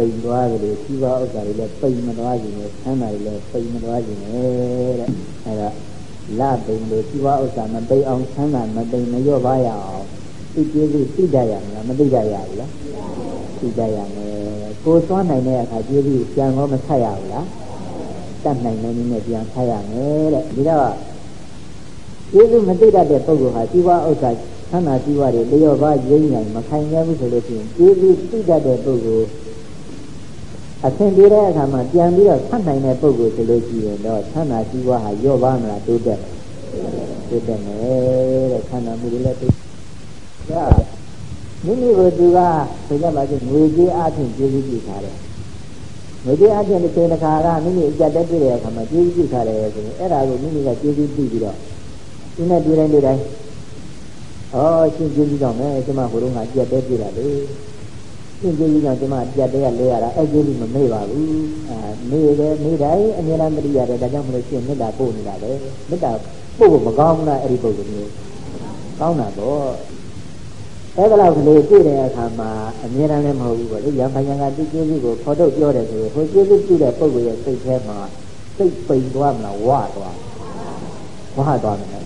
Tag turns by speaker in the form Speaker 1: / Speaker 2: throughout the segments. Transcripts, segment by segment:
Speaker 1: ပိန်သွားတယ်လို့ရှိပါဥစ္စာတွေလည်းပိန်မသွားခြင်းနဲ့ဆန်းတာတွေလည်းပိန်မသွားခြင်းနဲ့တဲ့အဲဒါလပိန်လို့ရှိပါဥစ္စာမပိန်အောင်ဆန်းတာမပိန်မလျော့ပါရအောင်သိကျေးဇူးသိကြရမလားမသိကြရဘူးလားသိကြရမယ်ကိုသွားနိုင်တဲ့အခါကျေးဇူးပြန်တော့မဆက်ရဘူးလားတတ်နိုင်တဲ့နည်းနဲ့ပြန်ဆက်ရမယ်တဲ့ဒီတော့ကျေးဇူးမသိတတ်တဲ့ပုဂ္ဂိုလ်ဟာရှိပါဥစ္စာဆန္ဒရှိပါတွေလျော့ပါရင်းနိုင်မခိုင်ရဘူးဆိုလို့ရှိရင်ကျေးဇူးသိတတ်တဲ့ပုဂ္ဂိုလ် အဆင်ပြေတဲ့အခါမှာပြန်ပြီးတော့ဆက်နိုင်တဲ့ပုဂ္ဂိုလ်ဆိုလို့ရှိရင်တော့ဆန္ဒရှိပါဟာလျော့ပါမလားတိုးတက်တိုးတက်မယ်တဲ့ဆန္ဒမှုတွေလည်းတိုးဒါမိမိကိုသူကဆိုကြပါစို့ငွေကြေးအချင်းကျေးဇူးပြုထားတယ်ငွေကြေးအချင်းတစ်ချိန်တစ်ခါကမိမိအကြက်တက်ပြည့်တဲ့အခါမှာကျေးဇူးပြုထားတယ်ဆိုရင်အဲ့ဒါကိုမိမိကကျေးဇူးပြုပြီးတော့ဒီနဲ့ဒီတိုင်းဒီတိုင်းဩရှင်းကျေးဇူးကြောင့်မယ်ကျမဟိုတုန်းကကြက်တက်ပြည့်တာလေ ရှင်းကျေးဇူးကြောင့်ကျမကြက်တက်ရလဲရတာအဲ့ကျေးဇူးမမေ့ပါဘူးအာမေ့တယ်မေ့တိုင်းအမြဲတမ်းတတိရတယ်ဒါကြောင့်မလို့ရှင်းမေတ္တာပို့နေတာလေမေတ္တာပို့ဖို့မကောင်းဘူးလားအဲ့ဒီပုဂ္ဂိုလ်မျိုးကောင်းတာပေါ့အဲ့ဒါလောက်ကလေးတွေ့တဲ့အခါမှာအမြဲတမ်းလည်းမဟုတ်ဘူးပေါ့လေရံပညာကတိကျေးဇူးကိုဖော်ထုတ်ပြောတယ်ဆိုရင်ဟိုကျေးဇူးပြုတဲ့ပုဂ္ဂိုလ်ရဲ့စိတ်ထဲမှာစိတ်ပိန်သွားမလားဝါသွားဝါသွားမယ်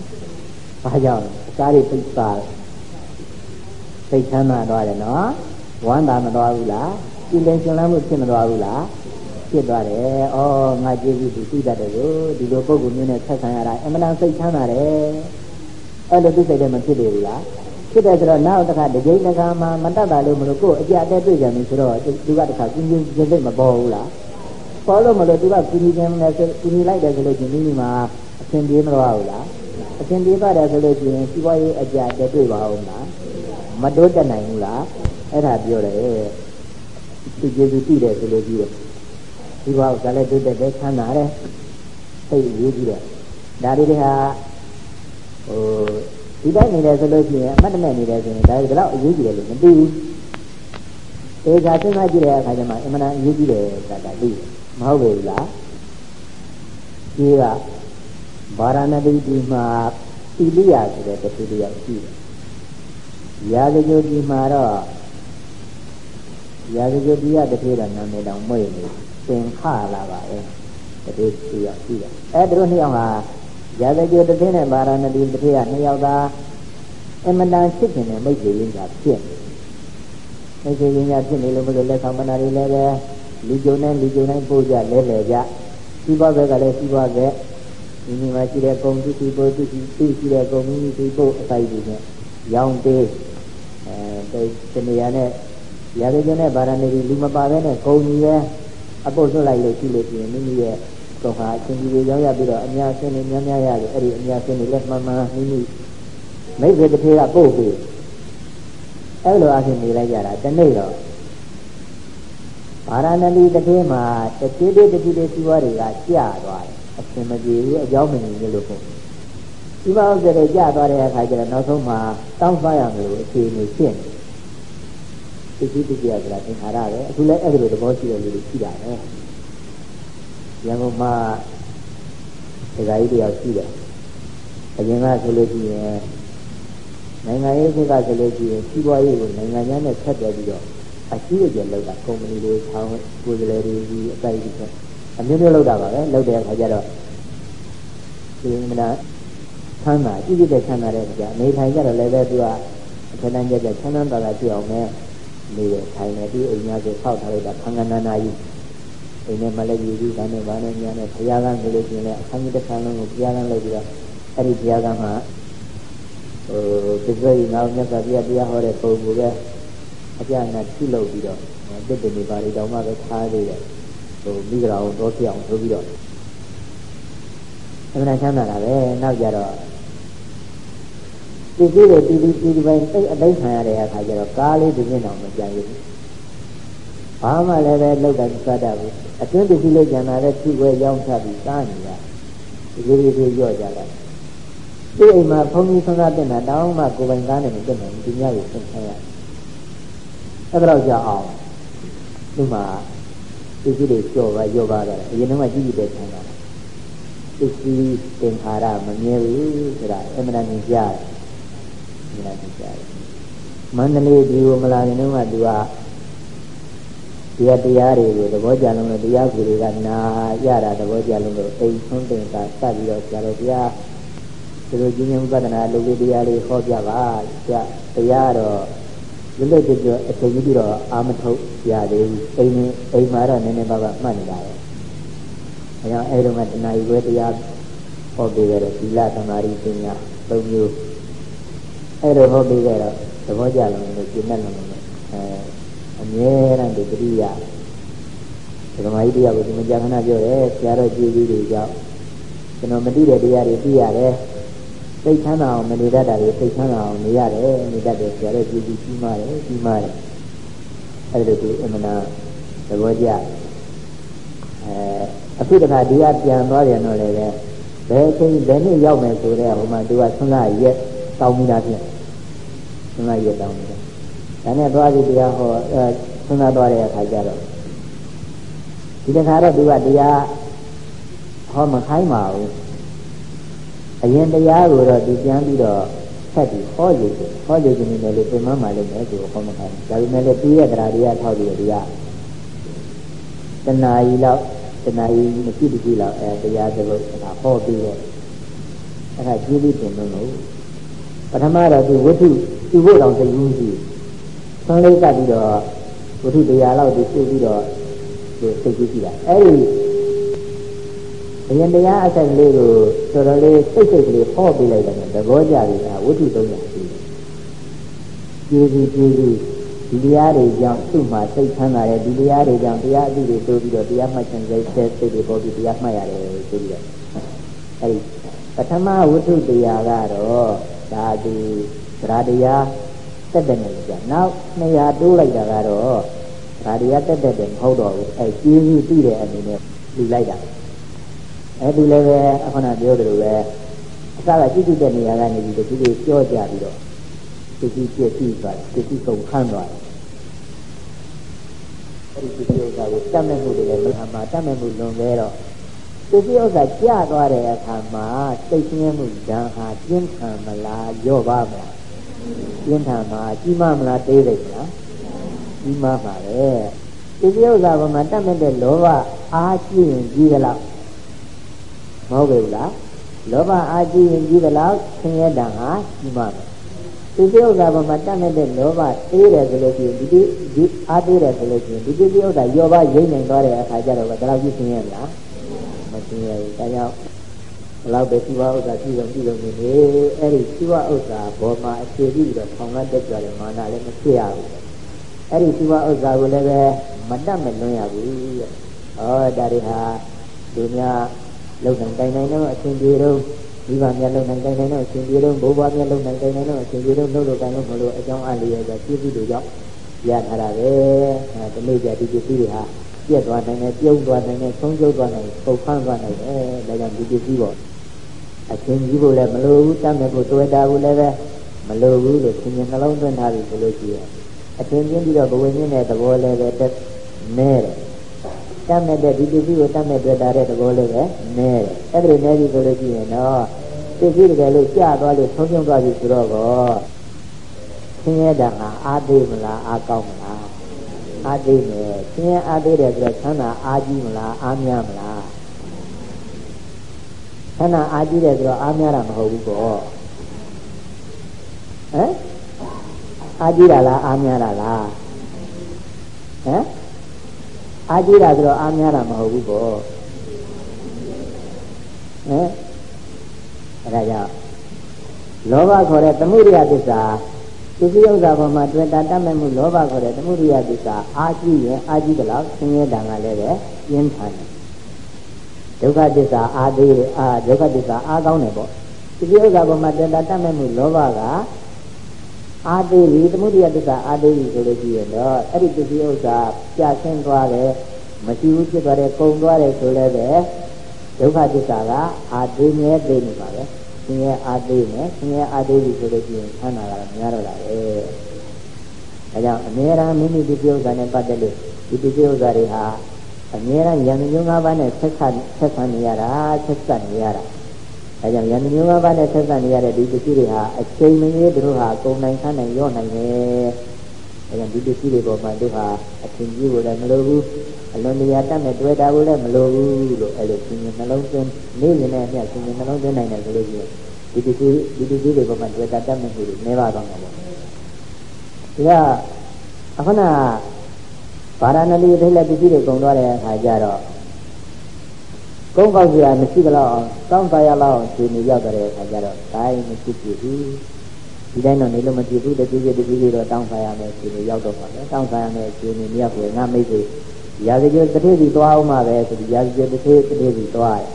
Speaker 1: ဘာကြောင့်အစားတွေပိတ်ပါစိတ်ချမ်းသာသွားတယ်နော် ဝမ်းသာမသွားဘူးလားဒီလင်ရှင်လမ်းမှုဖြစ်မသွားဘူးလားဖြစ်သွားတယ်။အော်ငါကျေးဇူးသူသိတတ်တယ်ကိုဒီလိုပုံကူမျိုးနဲ့ဆက်ဆံရတာအမှန်တန်စိတ်ချမ်းသာတယ်။အဲ့လိုသူစိတ်ထဲမှာဖြစ်တယ်ဘူးလား။ဖြစ်တယ်ဆိုတော့နောက်တစ်ခါတစ်ကြိမ်တစ်ခါမှမတတ်တာလို့မလို့ကိုယ်အကြအတဲတွေ့ကြပြီဆိုတော့သူကတစ်ခါကျင်းကျင်းကျင်းစိတ်မပေါ်ဘူးလား။ပေါ်လို့မလို့သူကကူညီခြင်းနဲ့ကူညီလိုက်တယ်ဆိုလို့ချင်းမိမိမှာအဆင်ပြေမလို့ဘူးလား။အဆင်ပြေပါတယ်ဆိုလို့ချင်းစီးပွားရေးအကြအတဲတွေ့ပါဦးလား။မတိုးတက်နိုင်ဘူးလား။ အဲ့ဒါပြောတယ်။သူကျေးဇူးသိတယ်ဆိုလို့ကြည့်တယ်ဒီဘဝကလည်းတိုးတက်တဲ့ချမ်းသာတယ်သိရေးကြည့်တယ်ဒါတွေဟာဟိုဒီတိုင်းနေတယ်ဆိုလို့ရှိရင်အမှတ်တမဲ့နေတယ်ဆိုရင်ဒါကတော့အရေးကြီးတယ်လို့မသိဘူးအေကစဉ်းစားကြည့်တဲ့အခါကျမှအမှန်တန်အရေးကြီးတယ်ဆိုတာသိတယ်မဟုတ်ဘူးလားဒီကဗာရာဏသီဒီမှာတိလိယဆိုတဲ့တခုတယောက်ရှိတယ်ရာဇဂိုဒီမှာတော့ ရာဇဂိုဒီရတထေရနာမည်တောင်မွေ့နေတယ်သင်္ခလာပါပဲတတိသူရရှိတယ်အဲသူတို့နှစ်ယောက်ဟာရာဇဂေတသိနဲ့ဗာရာဏသီတတိယနှစ်ယောက်သာအမတန်ဖြစ်နေမိတ်ဆွေရင်းကဖြစ်မိတ်ဆွေရင်းကဖြစ်နေလို့မလို့လက်ဆောင်ပနာတွေလည်းပဲလူကြုံနဲ့လူကြုံတိုင်းပို့ကြလဲလဲကြစီးပွားဘက်ကလည်းစီးပွားဘက်ဒီနေ့မှရှိတဲ့ဂုံတုတိပို့တုတိသိရှိတဲ့ဂုံမိမိသိပို့အတိုင်းတွေနဲ့ရောင်းပေးအဲတနေရာနဲ့ ရာဇဂေနဲ့ဗာရာဏသီလူမပါဘဲနဲ့ဂုံကြီးပဲအပုတ်လွတ်လိုက်လို့ရှိလို့ရှိရင်မိမိရဲ့ကောဟာအရှင်ကြီးတွေရောက်ရပြီးတော့အများဆင်းနေများများရတယ်အဲ့ဒီအများဆင်းနေလက်မှန်မှန်မိမိမိတ်ဆွေတစ်ထေကပို့ပြီးအဲ့လိုအချင်းနေလိုက်ကြတာတနေ့တော့ဗာရာဏသီတစ်ထေမှာတတိတိတတိတိစီဝါတွေကကျသွားတယ်အရှင်မကြီးဘူးအကြောင်းမနေဘူးလို့ပေါ့ဒီမှာဥစ္စာတွေကျသွားတဲ့အခါကျတော့နောက်ဆုံးမှာတောင်းစားရမယ်လို့အခြေအနေဖြစ်နေ သိသိသိကြဆိုတာသင်္ခါရပဲအခုလည်းအဲ့ဒီလိုသဘောရှိတဲ့လူတွေရှိတာပဲရန်ကုန်မှာဒကာကြီးတယောက်ရှိတယ်အရင်ကဆိုလို့ရှိရင်နိုင်ငံရေးခေတ်ကဆိုလို့ရှိရင်စီးပွားရေးကိုနိုင်ငံခြားနဲ့ဆက်သွယ်ပြီးတော့အရှိအကျယ်လောက်တာကုမ္ပဏီတွေထောင်ကိုယ်စားလှယ်တွေဒီအတိုင်းဒီအမျိုးမျိုးလောက်တာပါပဲလောက်တဲ့အခါကျတော့ဒီမနာဆန်းတာကြည့်ကြည့်တဲ့ဆန်းတာတဲ့ကြာနေထိုင်ကြတော့လည်းပဲသူကအထက်တန်းကြကြဆန်းဆန်းသာသာကြည့်အောင်နဲ့ နေရထိုင်နေပြီးအိမ်များကိုဖောက်ထားလိုက်တာခန္ဓာနာနာကြီးအိမ်နဲ့မလည်းယူပြီးဒါနဲ့ဘာနဲ့ညာနဲ့ဘုရားကဆိုလို့ရှိရင်လည်းအခန်းကြီးတစ်ခန်းလုံးကိုဘုရားကလိုက်ပြီးတော့အဲ့ဒီဘုရားကမှဟိုသစ္စာကြီးနောက်မြတ်စွာဘုရားတရားဟောတဲ့ပုံကိုပဲအပြအနာပြုလုပ်ပြီးတော့တစ်တနေပါလေတောင်မှပဲထားသေးတယ်ဟိုမိဂရာအောင်တော့ပြအောင်ဆိုပြီးတော့အမှန်ချမ်းသာတာပဲနောက်ကြတော့ ဒီကြီးတွေတီတီတီပိုင်းစိတ်အသိခံရတဲ့အခါကျတော့ကားလေးဒီနေ့တော့မကြံဘူးဘာမှလည်းပဲလောက်တာစတတ်ဘူးအတွင်းတတိလေးကျန်တာလည်းသူ့ွယ်ရောင်းချပြီးစားနေတာဒီလိုလေးရော့ကြတာဒီအိမ်မှာဘုန်းကြီးဆုံးသားတင်တာတောင်းမှကိုယ်ပိုင်ကားနဲ့မတင်နိုင်ဘူးဒီညကိုသင်ခံရအဲ့ဒါတော့ကြောက်အောင်ဒီမှာဒီကြီးတွေကြော့ပါရော့ပါတော့အရင်ကကြီးကြီးတဲ့ခံတာသစ္စည်းသင်္ခါရမမြဲဘူးဆိုတာအမှန်တန်ကြားတယ် မြတ်တရားမန္တလေးဒီကိုမလာရင်တော့သူကတရားတရားတွေကိုသဘောကျလုံးလို့တရားကူတွေကနာရတာသဘောကျလုံးလို့အိမ်ဆုံးတင်တာစပြီးတော့ဆရာတော်တရားဒီလိုကြီးညုံပဒနာလူကြီးတရားလေးဟောပြပါဆရာတရားတော့လွတ်လွတ်ကျွတ်အချိန်ကြီးပြီးတော့အာမထုတ်ရသေးဘူးအိမ်နဲ့အိမ်မှာတော့နည်းနည်းပါးပါမှတ်နေတာပဲအဲကြောင့်အဲ့ဒီမှာတဏှာကြီးပဲတရားဟောပေးကြတယ်သီလသမာဓိပညာသုံးမျိုး အဲ့လိုဟောပေးကြတော့သဘောကျလုံးလို့ကျင့်တတ်လုံးလို့အဲအမြဲတမ်းဒီတတိယဓမ္မကြီးတရားကိုဒီမကြာခဏပြောတယ်ဆရာတော်ကြည်ကြီးတွေကြောင့်ကျွန်တော်မသိတဲ့တရားတွေသိရတယ်စိတ်ချမ်းသာအောင်မနေတတ်တာတွေစိတ်ချမ်းသာအောင်နေရတယ်နေတတ်တယ်ဆရာတော်ကြည်ကြီးကြီးမားတယ်ကြီးမားတယ်အဲ့ဒါကိုအမှန်တရားသဘောကျအဲအခုတခါဒီကပြန်သွားပြန်တော့လည်းဘယ်အချိန်ဘယ်နှစ်ရောက်မယ်ဆိုတော့ဟိုမှာသူကဆွမ်းလာရက် တောင်းမိတာဖြစ်ဆွမ်းလာရက်တောင်းမိတာဒါနဲ့သွားပြီးတရားဟောအဲဆွမ်းလာသွားတဲ့အခါကျတော့ဒီတခါတော့သူကတရားဟောမခိုင်းပါဘူးအရင်တရားကိုတော့သူပြန်ပြီးတော့ဆက်ပြီးဟောရည်ဟောရည်နေတယ်လို့ပြန်မှမှလည်းမယ်သူဟောမခိုင်းဒါပေမဲ့လည်းသူရဲ့တရားတရားထောက်ပြီးတရားတဏှာကြီးလောက်တဏှာကြီးမရှိတကြီးလောက်အဲတရားသဘောကဟောပြီးတော့အဲ့ဒါကြီးပြီးတင်လို့ ပထမတော့သူဝိထုသူ့ဖို့တောင်သိဘူးရှိဆန်းလေးကပ်ပြီးတော့ဝိထုတရားလောက်သူပြုပြီးတော့သူသိကြည့်ကြည့်တာအဲ့ဒီအရင်တရားအဆက်လေးကိုတော်တော်လေးစိတ်စိတ်ကလေးဟောပေးလိုက်တယ်သဘောကျပြီအဲဝိထု300ရှိတယ်ကျေးဇူးကျေးဇူးဒီတရားတွေကြောင့်သူ့မှာစိတ်ချမ်းသာတယ်ဒီတရားတွေကြောင့်တရားအသည့်တွေတိုးပြီးတော့တရားမှတ်ခြင်းစိတ်စိတ်တွေပေါ်ပြီးတရားမှတ်ရတယ်ဆိုပြီးတော့အဲဒီပထမဝိထုတရားကတော့ ဒါဒီသရတရားတက်တဲ့နေကြနောက်200တိုးလိုက်တာကတော့ဒါတရားတက်တဲ့မဟုတ်တော့ဘူးအဲကျေးဇူးသိတဲ့အနေနဲ့လူလိုက်တာအဲဒီလည်းပဲအခုနပြောသလိုပဲအစကကြည့်ကြည့်တဲ့နေရာကနေပြီးဒီလိုပြောကြပြီးတော့ပစ္စည်းပြည့်စည်သွားတယ်ပစ္စည်းကုန်ခန်းသွားတယ်အဲ့ဒီပစ္စည်းဥစ္စာကိုတတ်မဲ့မှုတွေလည်းမဟာမှာတတ်မဲ့မှုလွန်ခဲ့တော့ ပစ္စည်းဥစ္စာကျသွားတဲ့အခါမှာစိတ်ဆင်းရဲမှုဓာတ်ဟာပြင်းထန်မလားရော့ပါမလားပြင်းထန်မှာကြီးမမလားသေးတယ်မလားကြီးမပါပဲပစ္စည်းဥစ္စာပေါ်မှာတတ်မဲ့တဲ့လောဘအားကြီးရင်ကြီးသလားမဟုတ်ဘူးလားလောဘအားကြီးရင်ကြီးသလားဆင်းရဲဓာတ်ဟာကြီးမှာပဲဒီပြုဥစ္စာပေါ်မှာတတ်မဲ့တဲ့လောဘတေးတယ်ဆိုလို့ရှိရင်ဒီဒီအားသေးတယ်ဆိုလို့ရှိရင်ဒီပြုဥစ္စာရောပါရိမ့်နိုင်သွားတဲ့အခါကျတော့ဘယ်တော့ကြည့်ရှင်းရလား မရှင်းရဘူးဒါကြောင့်ဘလောက်ပဲရှိဝဥစ္စာရှိဆုံးရှိဆုံးနေနေအဲ့ဒီရှိဝဥစ္စာဘောမှာအခြေပြီးတော့ဖောင်ကတက်ကြတယ်မာနလည်းမဖြစ်ရဘူးအဲ့ဒီရှိဝဥစ္စာကိုလည်းပဲမတတ်မလွန်ရဘူးတဲ့ဩဒါတွေဟာသူများလုံနိုင်တိုင်နိုင်တော့အရှင်ပြေတော့မိဘမျက်လုံးနိုင်တိုင်းနိုင်တော့အရှင်ပြေတော့ဘိုးဘွားမျက်လုံးနိုင်တိုင်းနိုင်တော့အရှင်ပြေတော့နှုတ်လို့တိုင်းလို့မလို့အကြောင်းအလျော်ဆိုပြည့်စုံလို့ရောက်ရထားတာပဲအဲဒီနေ့ကျဒီပစ္စည်းတွေဟာ ပြက်သွားနိုင်တယ်ပြုံးသွားနိုင်တယ်ဆုံးကျုပ်သွားနိုင်ပုတ်ဖန်းသွားနိုင်တယ်ဒါကြောင့်ဒီပစ္စည်းပေါ့အရှင်ကြီးဖို့လည်းမလိုဘူးတတ်မဲ့ဖို့တွေ့တာဘူးလည်းပဲမလိုဘူးလို့ရှင်ရှင်နှလုံးသွင်းထားပြီဆိုလို့ရှိရင်အရှင်ချင်းပြီးတော့ဘဝင်းနဲ့သဘောလည်းပဲတက်နဲတယ်တတ်မဲ့တဲ့ဒီပစ္စည်းကိုတတ်မဲ့တွေ့တာတဲ့သဘောလေးပဲနဲတယ်အဲ့ဒါနဲပြီဆိုလို့ရှိရင်တော့ပစ္စည်းတကယ်လို့ကြာသွားလို့ဆုံးရှုံးသွားပြီဆိုတော့ကောဆင်းရဲတာဟာအာသေးမလားအာကောင်းမလား အာသေးမယ်ဆင်းရဲအာသေးတယ်ဆိုတော့ချမ်းသာအာကြီးမလားအာများမလားချမ်းသာအာကြီးတယ်ဆိုတော့အာများတာမဟုတ်ဘူးကောဟမ်အာကြီးတာလားအာများတာလားဟမ်အာကြီးတာဆိုတော့အာများတာမဟုတ်ဘူးကောဟမ်အဲဒါကြောင့်လောဘခေါ်တဲ့သမှုရိယသစ္စာ သူစိဥစ္စာပေါ်မှာတွေ့တာတတ်မဲ့မှုလောဘခေါ်တဲ့သမှုရိယသစ္စာအာကြည့်ရင်အာကြည့်တယ်လို့ဆင်းရဲတံကလည်းပဲပြင်းထန်တယ်ဒုက္ခသစ္စာအာသေးအာဒုက္ခသစ္စာအာကောင်းတယ်ပေါ့သူစိဥစ္စာပေါ်မှာတွေ့တာတတ်မဲ့မှုလောဘကအာသေးပြီသမှုရိယသစ္စာအာသေးပြီဆိုလို့ရှိရင်တော့အဲ့ဒီသူစိဥစ္စာပြဆင်းသွားတယ်မရှိဘူးဖြစ်သွားတယ်ကုံသွားတယ်ဆိုလည်းပဲဒုက္ခသစ္စာကအာသေးမြဲသိနေပါပဲ ဆင်းရဲအာသေးမယ်ဆင်းရဲအာသေးပြီဆိုလို့ရှိရင်ဆန္ဒကတော့များတော့တာပဲဒါကြောင့်အများအားမိမိဒီပြုဥစ္စာနဲ့ပတ်သက်လို့ဒီဒီပြုဥစ္စာတွေဟာအများအားယန္တမျိုး၅ပါးနဲ့ဆက်ဆက်ဆက်ဆံနေရတာဆက်ဆက်နေရတာဒါကြောင့်ယန္တမျိုး၅ပါးနဲ့ဆက်ဆက်နေရတဲ့ဒီပစ္စည်းတွေဟာအချိန်မရွေးတို့ဟာကုန်နိုင်ခန်းနိုင်ရော့နိုင်တယ်ကြောင့်ဒီပစ္စည်းတွေပေါ်မှာသူဟာအထင်ကြီးကိုလည်းမလိုဘူး အလွန်တရာတတ်မဲ့တွေ့တာကိုလည်းမလိုဘူးလို့အဲ့လိုသင်ញနှလုံးသွင်းနေနေနဲ့အမျှသင်ញနှလုံးသွင်းနိုင်တယ်ဆိုလို့ရှိရင်ဒီပစ္စည်းဒီပစ္စည်းတွေပေါ်မှာတွေ့တာတတ်မဲ့မှုတွေနေပါတော့မှာပေါ့ဒါကအခုနဗာရာဏသီထိလည်းပစ္စည်းတွေကုန်သွားတဲ့အခါကျတော့ကုန်းကောက်စရာမရှိကြတော့အောင်တောင်းတရလောက်ဒီနေရောက်တဲ့အခါကျတော့ဒါရင်မရှိဖြစ်ဘူးဒီတိုင်းတော့နေလို့မဖြစ်ဘူးတတိယတတိယတော့တောင်းတရမယ်ဒီနေရောက်တော့ပါမယ်တောင်းတရမယ်ဒီနေမြောက်ကိုငါမိတ်ဆွေ ရာဇဂေတထေစီသွားအောင်မှာပဲဆိုပြီးရာဇဂေတထေတထေစီသွားတယ်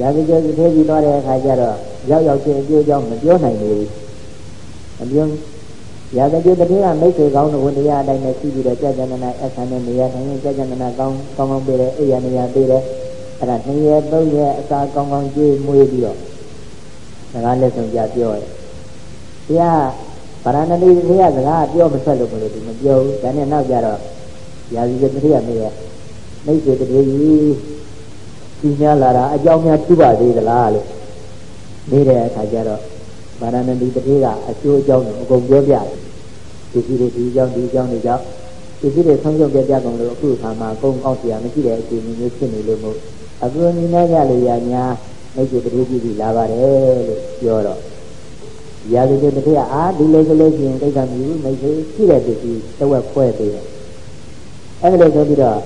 Speaker 1: ရာဇဂေတထေစီသွားတဲ့အခါကျတော့ရောက်ရောက်ချင်းအကျိုးကြောင့်မပြောနိုင်ဘူးမပြောရာဇဂေတထေကမိတ်ဆွေကောင်းတဲ့ဝန်တရားအတိုင်းနဲ့ရှိပြီးတော့ကြာကြာနာနာအခမ်းနဲ့နေရာထိုင်ရင်ကြာကြာနာနာကောင်းကောင်းကောင်းပေးတယ်အိယာနေရာပေးတယ်အဲ့ဒါနှစ်ရက်သုံးရက်အစာကောင်းကောင်းကျွေးမွေးပြီးတော့စကားလက်ဆောင်ကြပြောတယ်။တရားဗာရဏသီတရားစကားပြောမဆက်လို့မလို့ဒီမပြောဘူး။ဒါနဲ့နောက်ကြတော့ ရာဇီကတည်းကမေးရမိတ်ဆွေတည်းကြီးကြီးများလာတာအကြောင်းများထူပါသေးသလားလို့နေတဲ့အခါကျတော့ဗာရဏသီတည်းကအကျိုးအကြောင်းကိုအကုန်ပြောပြတယ်။ဒီကြီးတွေဒီအကြောင်းဒီအကြောင်းတွေကြောင့်ဒီကြီးတွေဆုံးဖြတ်ပြပြကုန်လို့အခုခါမှာအကုန်ကောက်เสียမရှိတဲ့အခြေအနေမျိုးဖြစ်နေလို့မို့အကူအညီနဲ့ကြလို့ရညာမိတ်ဆွေတည်းကြီးကြီးလာပါတယ်လို့ပြောတော့ရာဇဂေတတိယအာဒီလိုဆိုလို့ရှိရင်ဒိဋ္ဌာမြူမိတ်ဆွေရှိတဲ့ပစ္စည်းတဝက်ခွဲပေးတယ် အဲ့ဒါလို့ဆိုပြီးတော့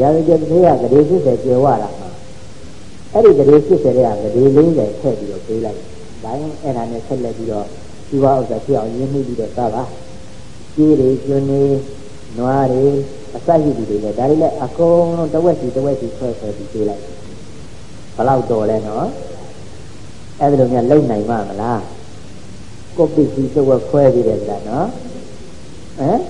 Speaker 1: ရာဇဂေတတိယဂရေ80ကျေဝတာမှာအဲ့ဒီဂရေ80တဲ့ကဂရေ40ထည့်ပြီးတော့ပေးလိုက်ဒါရင်အဲ့ဒါနဲ့ဆက်လက်ပြီးတော့ဒီဝဥစ္စာဖြစ်အောင်ရင်းနှီးပြီးတော့သာပါကြီးတွေကျွန်းတွေနွားတွေအစရှိတွေလည်းဒါတွေလည်းအကုန်လုံးတဝက်စီတဝက်စီဆွဲဆွဲပြီးပေးလိုက်ဘလောက်တော်လဲနော်အဲ့ဒါလိုများလုံနိုင်မှာမလားကိုပစ္စည်းတဝက်ခွဲပြီးတယ်ဗျာနော်ဟမ်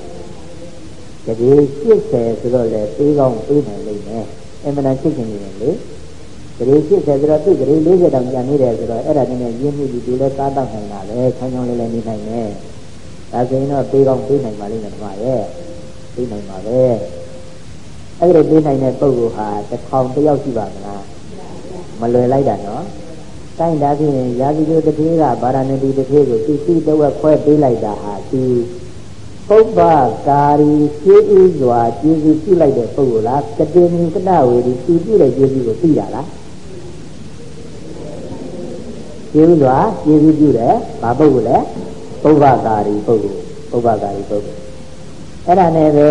Speaker 1: တကယ်80ဆိုတော့လေပေးကောင်းပေးနိုင်လိမ့်မယ်အမှန်တန်ချစ်ခင်နေတယ်လေတကယ်80ဆိုတော့သူတကယ်40တောင်ကျန်နေတယ်ဆိုတော့အဲ့ဒါနည်းနည်းရင်းမှုဒီလိုလဲစားတော့နိုင်တာပဲချမ်းချမ်းလေးလေးနေနိုင်တယ်ဒါဆိုရင်တော့ပေးကောင်းပေးနိုင်ပါလိမ့်မယ်ဓမ္မရဲ့ပေးနိုင်ပါပဲအဲ့ဒီပေးနိုင်တဲ့ပုဂ္ဂိုလ်ဟာတစ်ထောင်တယောက်ရှိပါမလားမလွယ်လိုက်တာနော်တိုင်းဒါဖြင့်ရာဇီတို့တတိကဗာရာဏသီတတိကိုသူစီတဝက်ခွဲပေးလိုက်တာဟာသူ ပုပ္ပကာရီကျေးဥစွာကျေးဇူးပြုလိုက်တဲ့ပုဂ္ဂိုလ်လားကတိမြကတဝေဒီသူပြုတဲ့ကျေးဇူးကိုသိတာလားကျေးဇူးစွာကျေးဇူးပြုတယ်ဘာပုဂ္ဂိုလ်လဲပုပ္ပကာရီပုဂ္ဂိုလ်ပုပ္ပကာရီပုဂ္ဂိုလ်အဲ့ဒါနဲ့ပဲ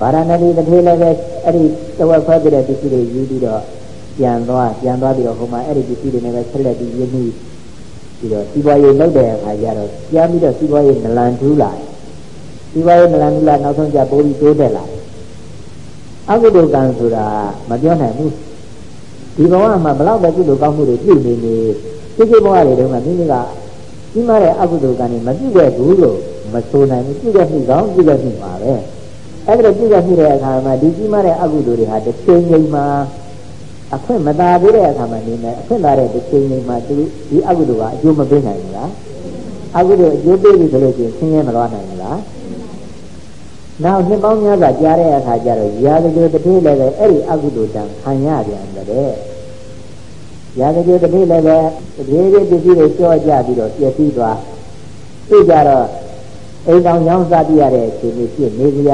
Speaker 1: ဗာရာဏသီတတိလည်းပဲအဲ့ဒီတဝက်ခွဲပြတဲ့ပစ္စည်းတွေယူပြီးတော့ပြန်သွားပြန်သွားပြီးတော့ဟိုမှာအဲ့ဒီပစ္စည်းတွေနဲ့ပဲဆက်လက်ပြီးရင်းနှီး ပြီးတော့စီးပွားရေးလုပ်တဲ့အခါကျတော့ပြန်ပြီးတော့စီးပွားရေးနလန်ထူးလာတယ်စီးပွားရေးနလန်ထူးလာနောက်ဆုံးကျပိုးပြီးတိုးတက်လာတယ်အကုသိုလ်ကံဆိုတာမပြောနိုင်ဘူးဒီဘဝမှာဘလောက်ပဲကုသိုလ်ကောင်းမှုတွေပြုနေနေစိတ်စိတ်ဘဝတွေတုန်းကမိမိကကြီးမားတဲ့အကုသိုလ်ကံတွေမပြုခဲ့ဘူးလို့မဆိုနိုင်ဘူးပြုခဲ့မှုကောင်းပြုခဲ့မှုပါပဲအဲ့ဒါပြုခဲ့မှုတဲ့အခါမှာဒီကြီးမားတဲ့အကုသိုလ်တွေဟာတစ်ချိန်ချိန်မှာ အခွင့်မသာသေးတဲ့အခါမှာနေမယ်အခွင့်သာတဲ့တစ်ချိန်ချိန်မှာသူဒီအကုသိုလ်ကအကျိုးမပေးနိုင်ဘူးလားအကုသိုလ်အကျိုးပေးပြီဆိုလို့ရှိရင်ဆင်းရဲမလွားနိုင်ဘူးလားနောက်နှစ်ပေါင်းများစွာကြားတဲ့အခါကျတော့ရာဇဂေတတိလည်းပဲအဲ့ဒီအကုသိုလ်တံခံရပြန်တယ်ရာဇဂေတတိလည်းပဲဒီဒီပစ္စည်းတွေကြော့ကြပြီးတော့ပြည့်စည်သွားသိကြတော့အိမ်တော်ညောင်းစားပြရတဲ့အခြေအနေဖြစ်နေကြ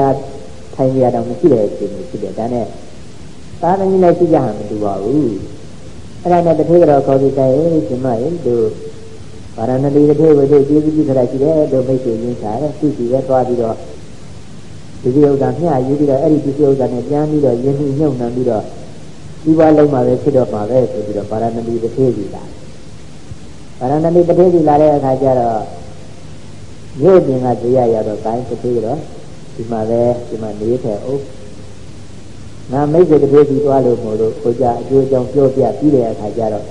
Speaker 1: ထိုင်ကြတော့မရှိတဲ့အခြေအနေဖြစ်တယ်ဒါနဲ့ သာသမီလည်းရှိကြဟန်မတူပါဘူးအဲ့ဒါနဲ့တထေကတော့ခေါ်ပြီးတိုင်းရှင်မရေတို့ဗာရဏသီတထေဝိတို့ကျေးဇူးပြုခရရှိတယ်တို့မိတ်ဆွေရင်းစားတယ်သူစီပဲသွားပြီးတော့ဒီဒီဥဒ္ဒါမျှယူပြီးတော့အဲ့ဒီဒီဒီဥဒ္ဒါနဲ့ပြန်ပြီးတော့ယဉ်နှညှုံနှံပြီးတော့ဒီပါလုံးမှာပဲဖြစ်တော့မှာပဲဆိုပြီးတော့ဗာရဏသီတထေကြီးလာဗာရဏသီတထေကြီးလာတဲ့အခါကျတော့မြို့ပြင်ကဇေယရောက်တော့ကိုင်းတထေတော့ဒီမှာပဲဒီမှာနေထဲအုပ် ငါမိတ်ဆွေတည်းကြီးသွားလို့မို့လို့ကိုကြအကျိုးကြောင့်ပြောပြပြီးတဲ့အခါကျတော့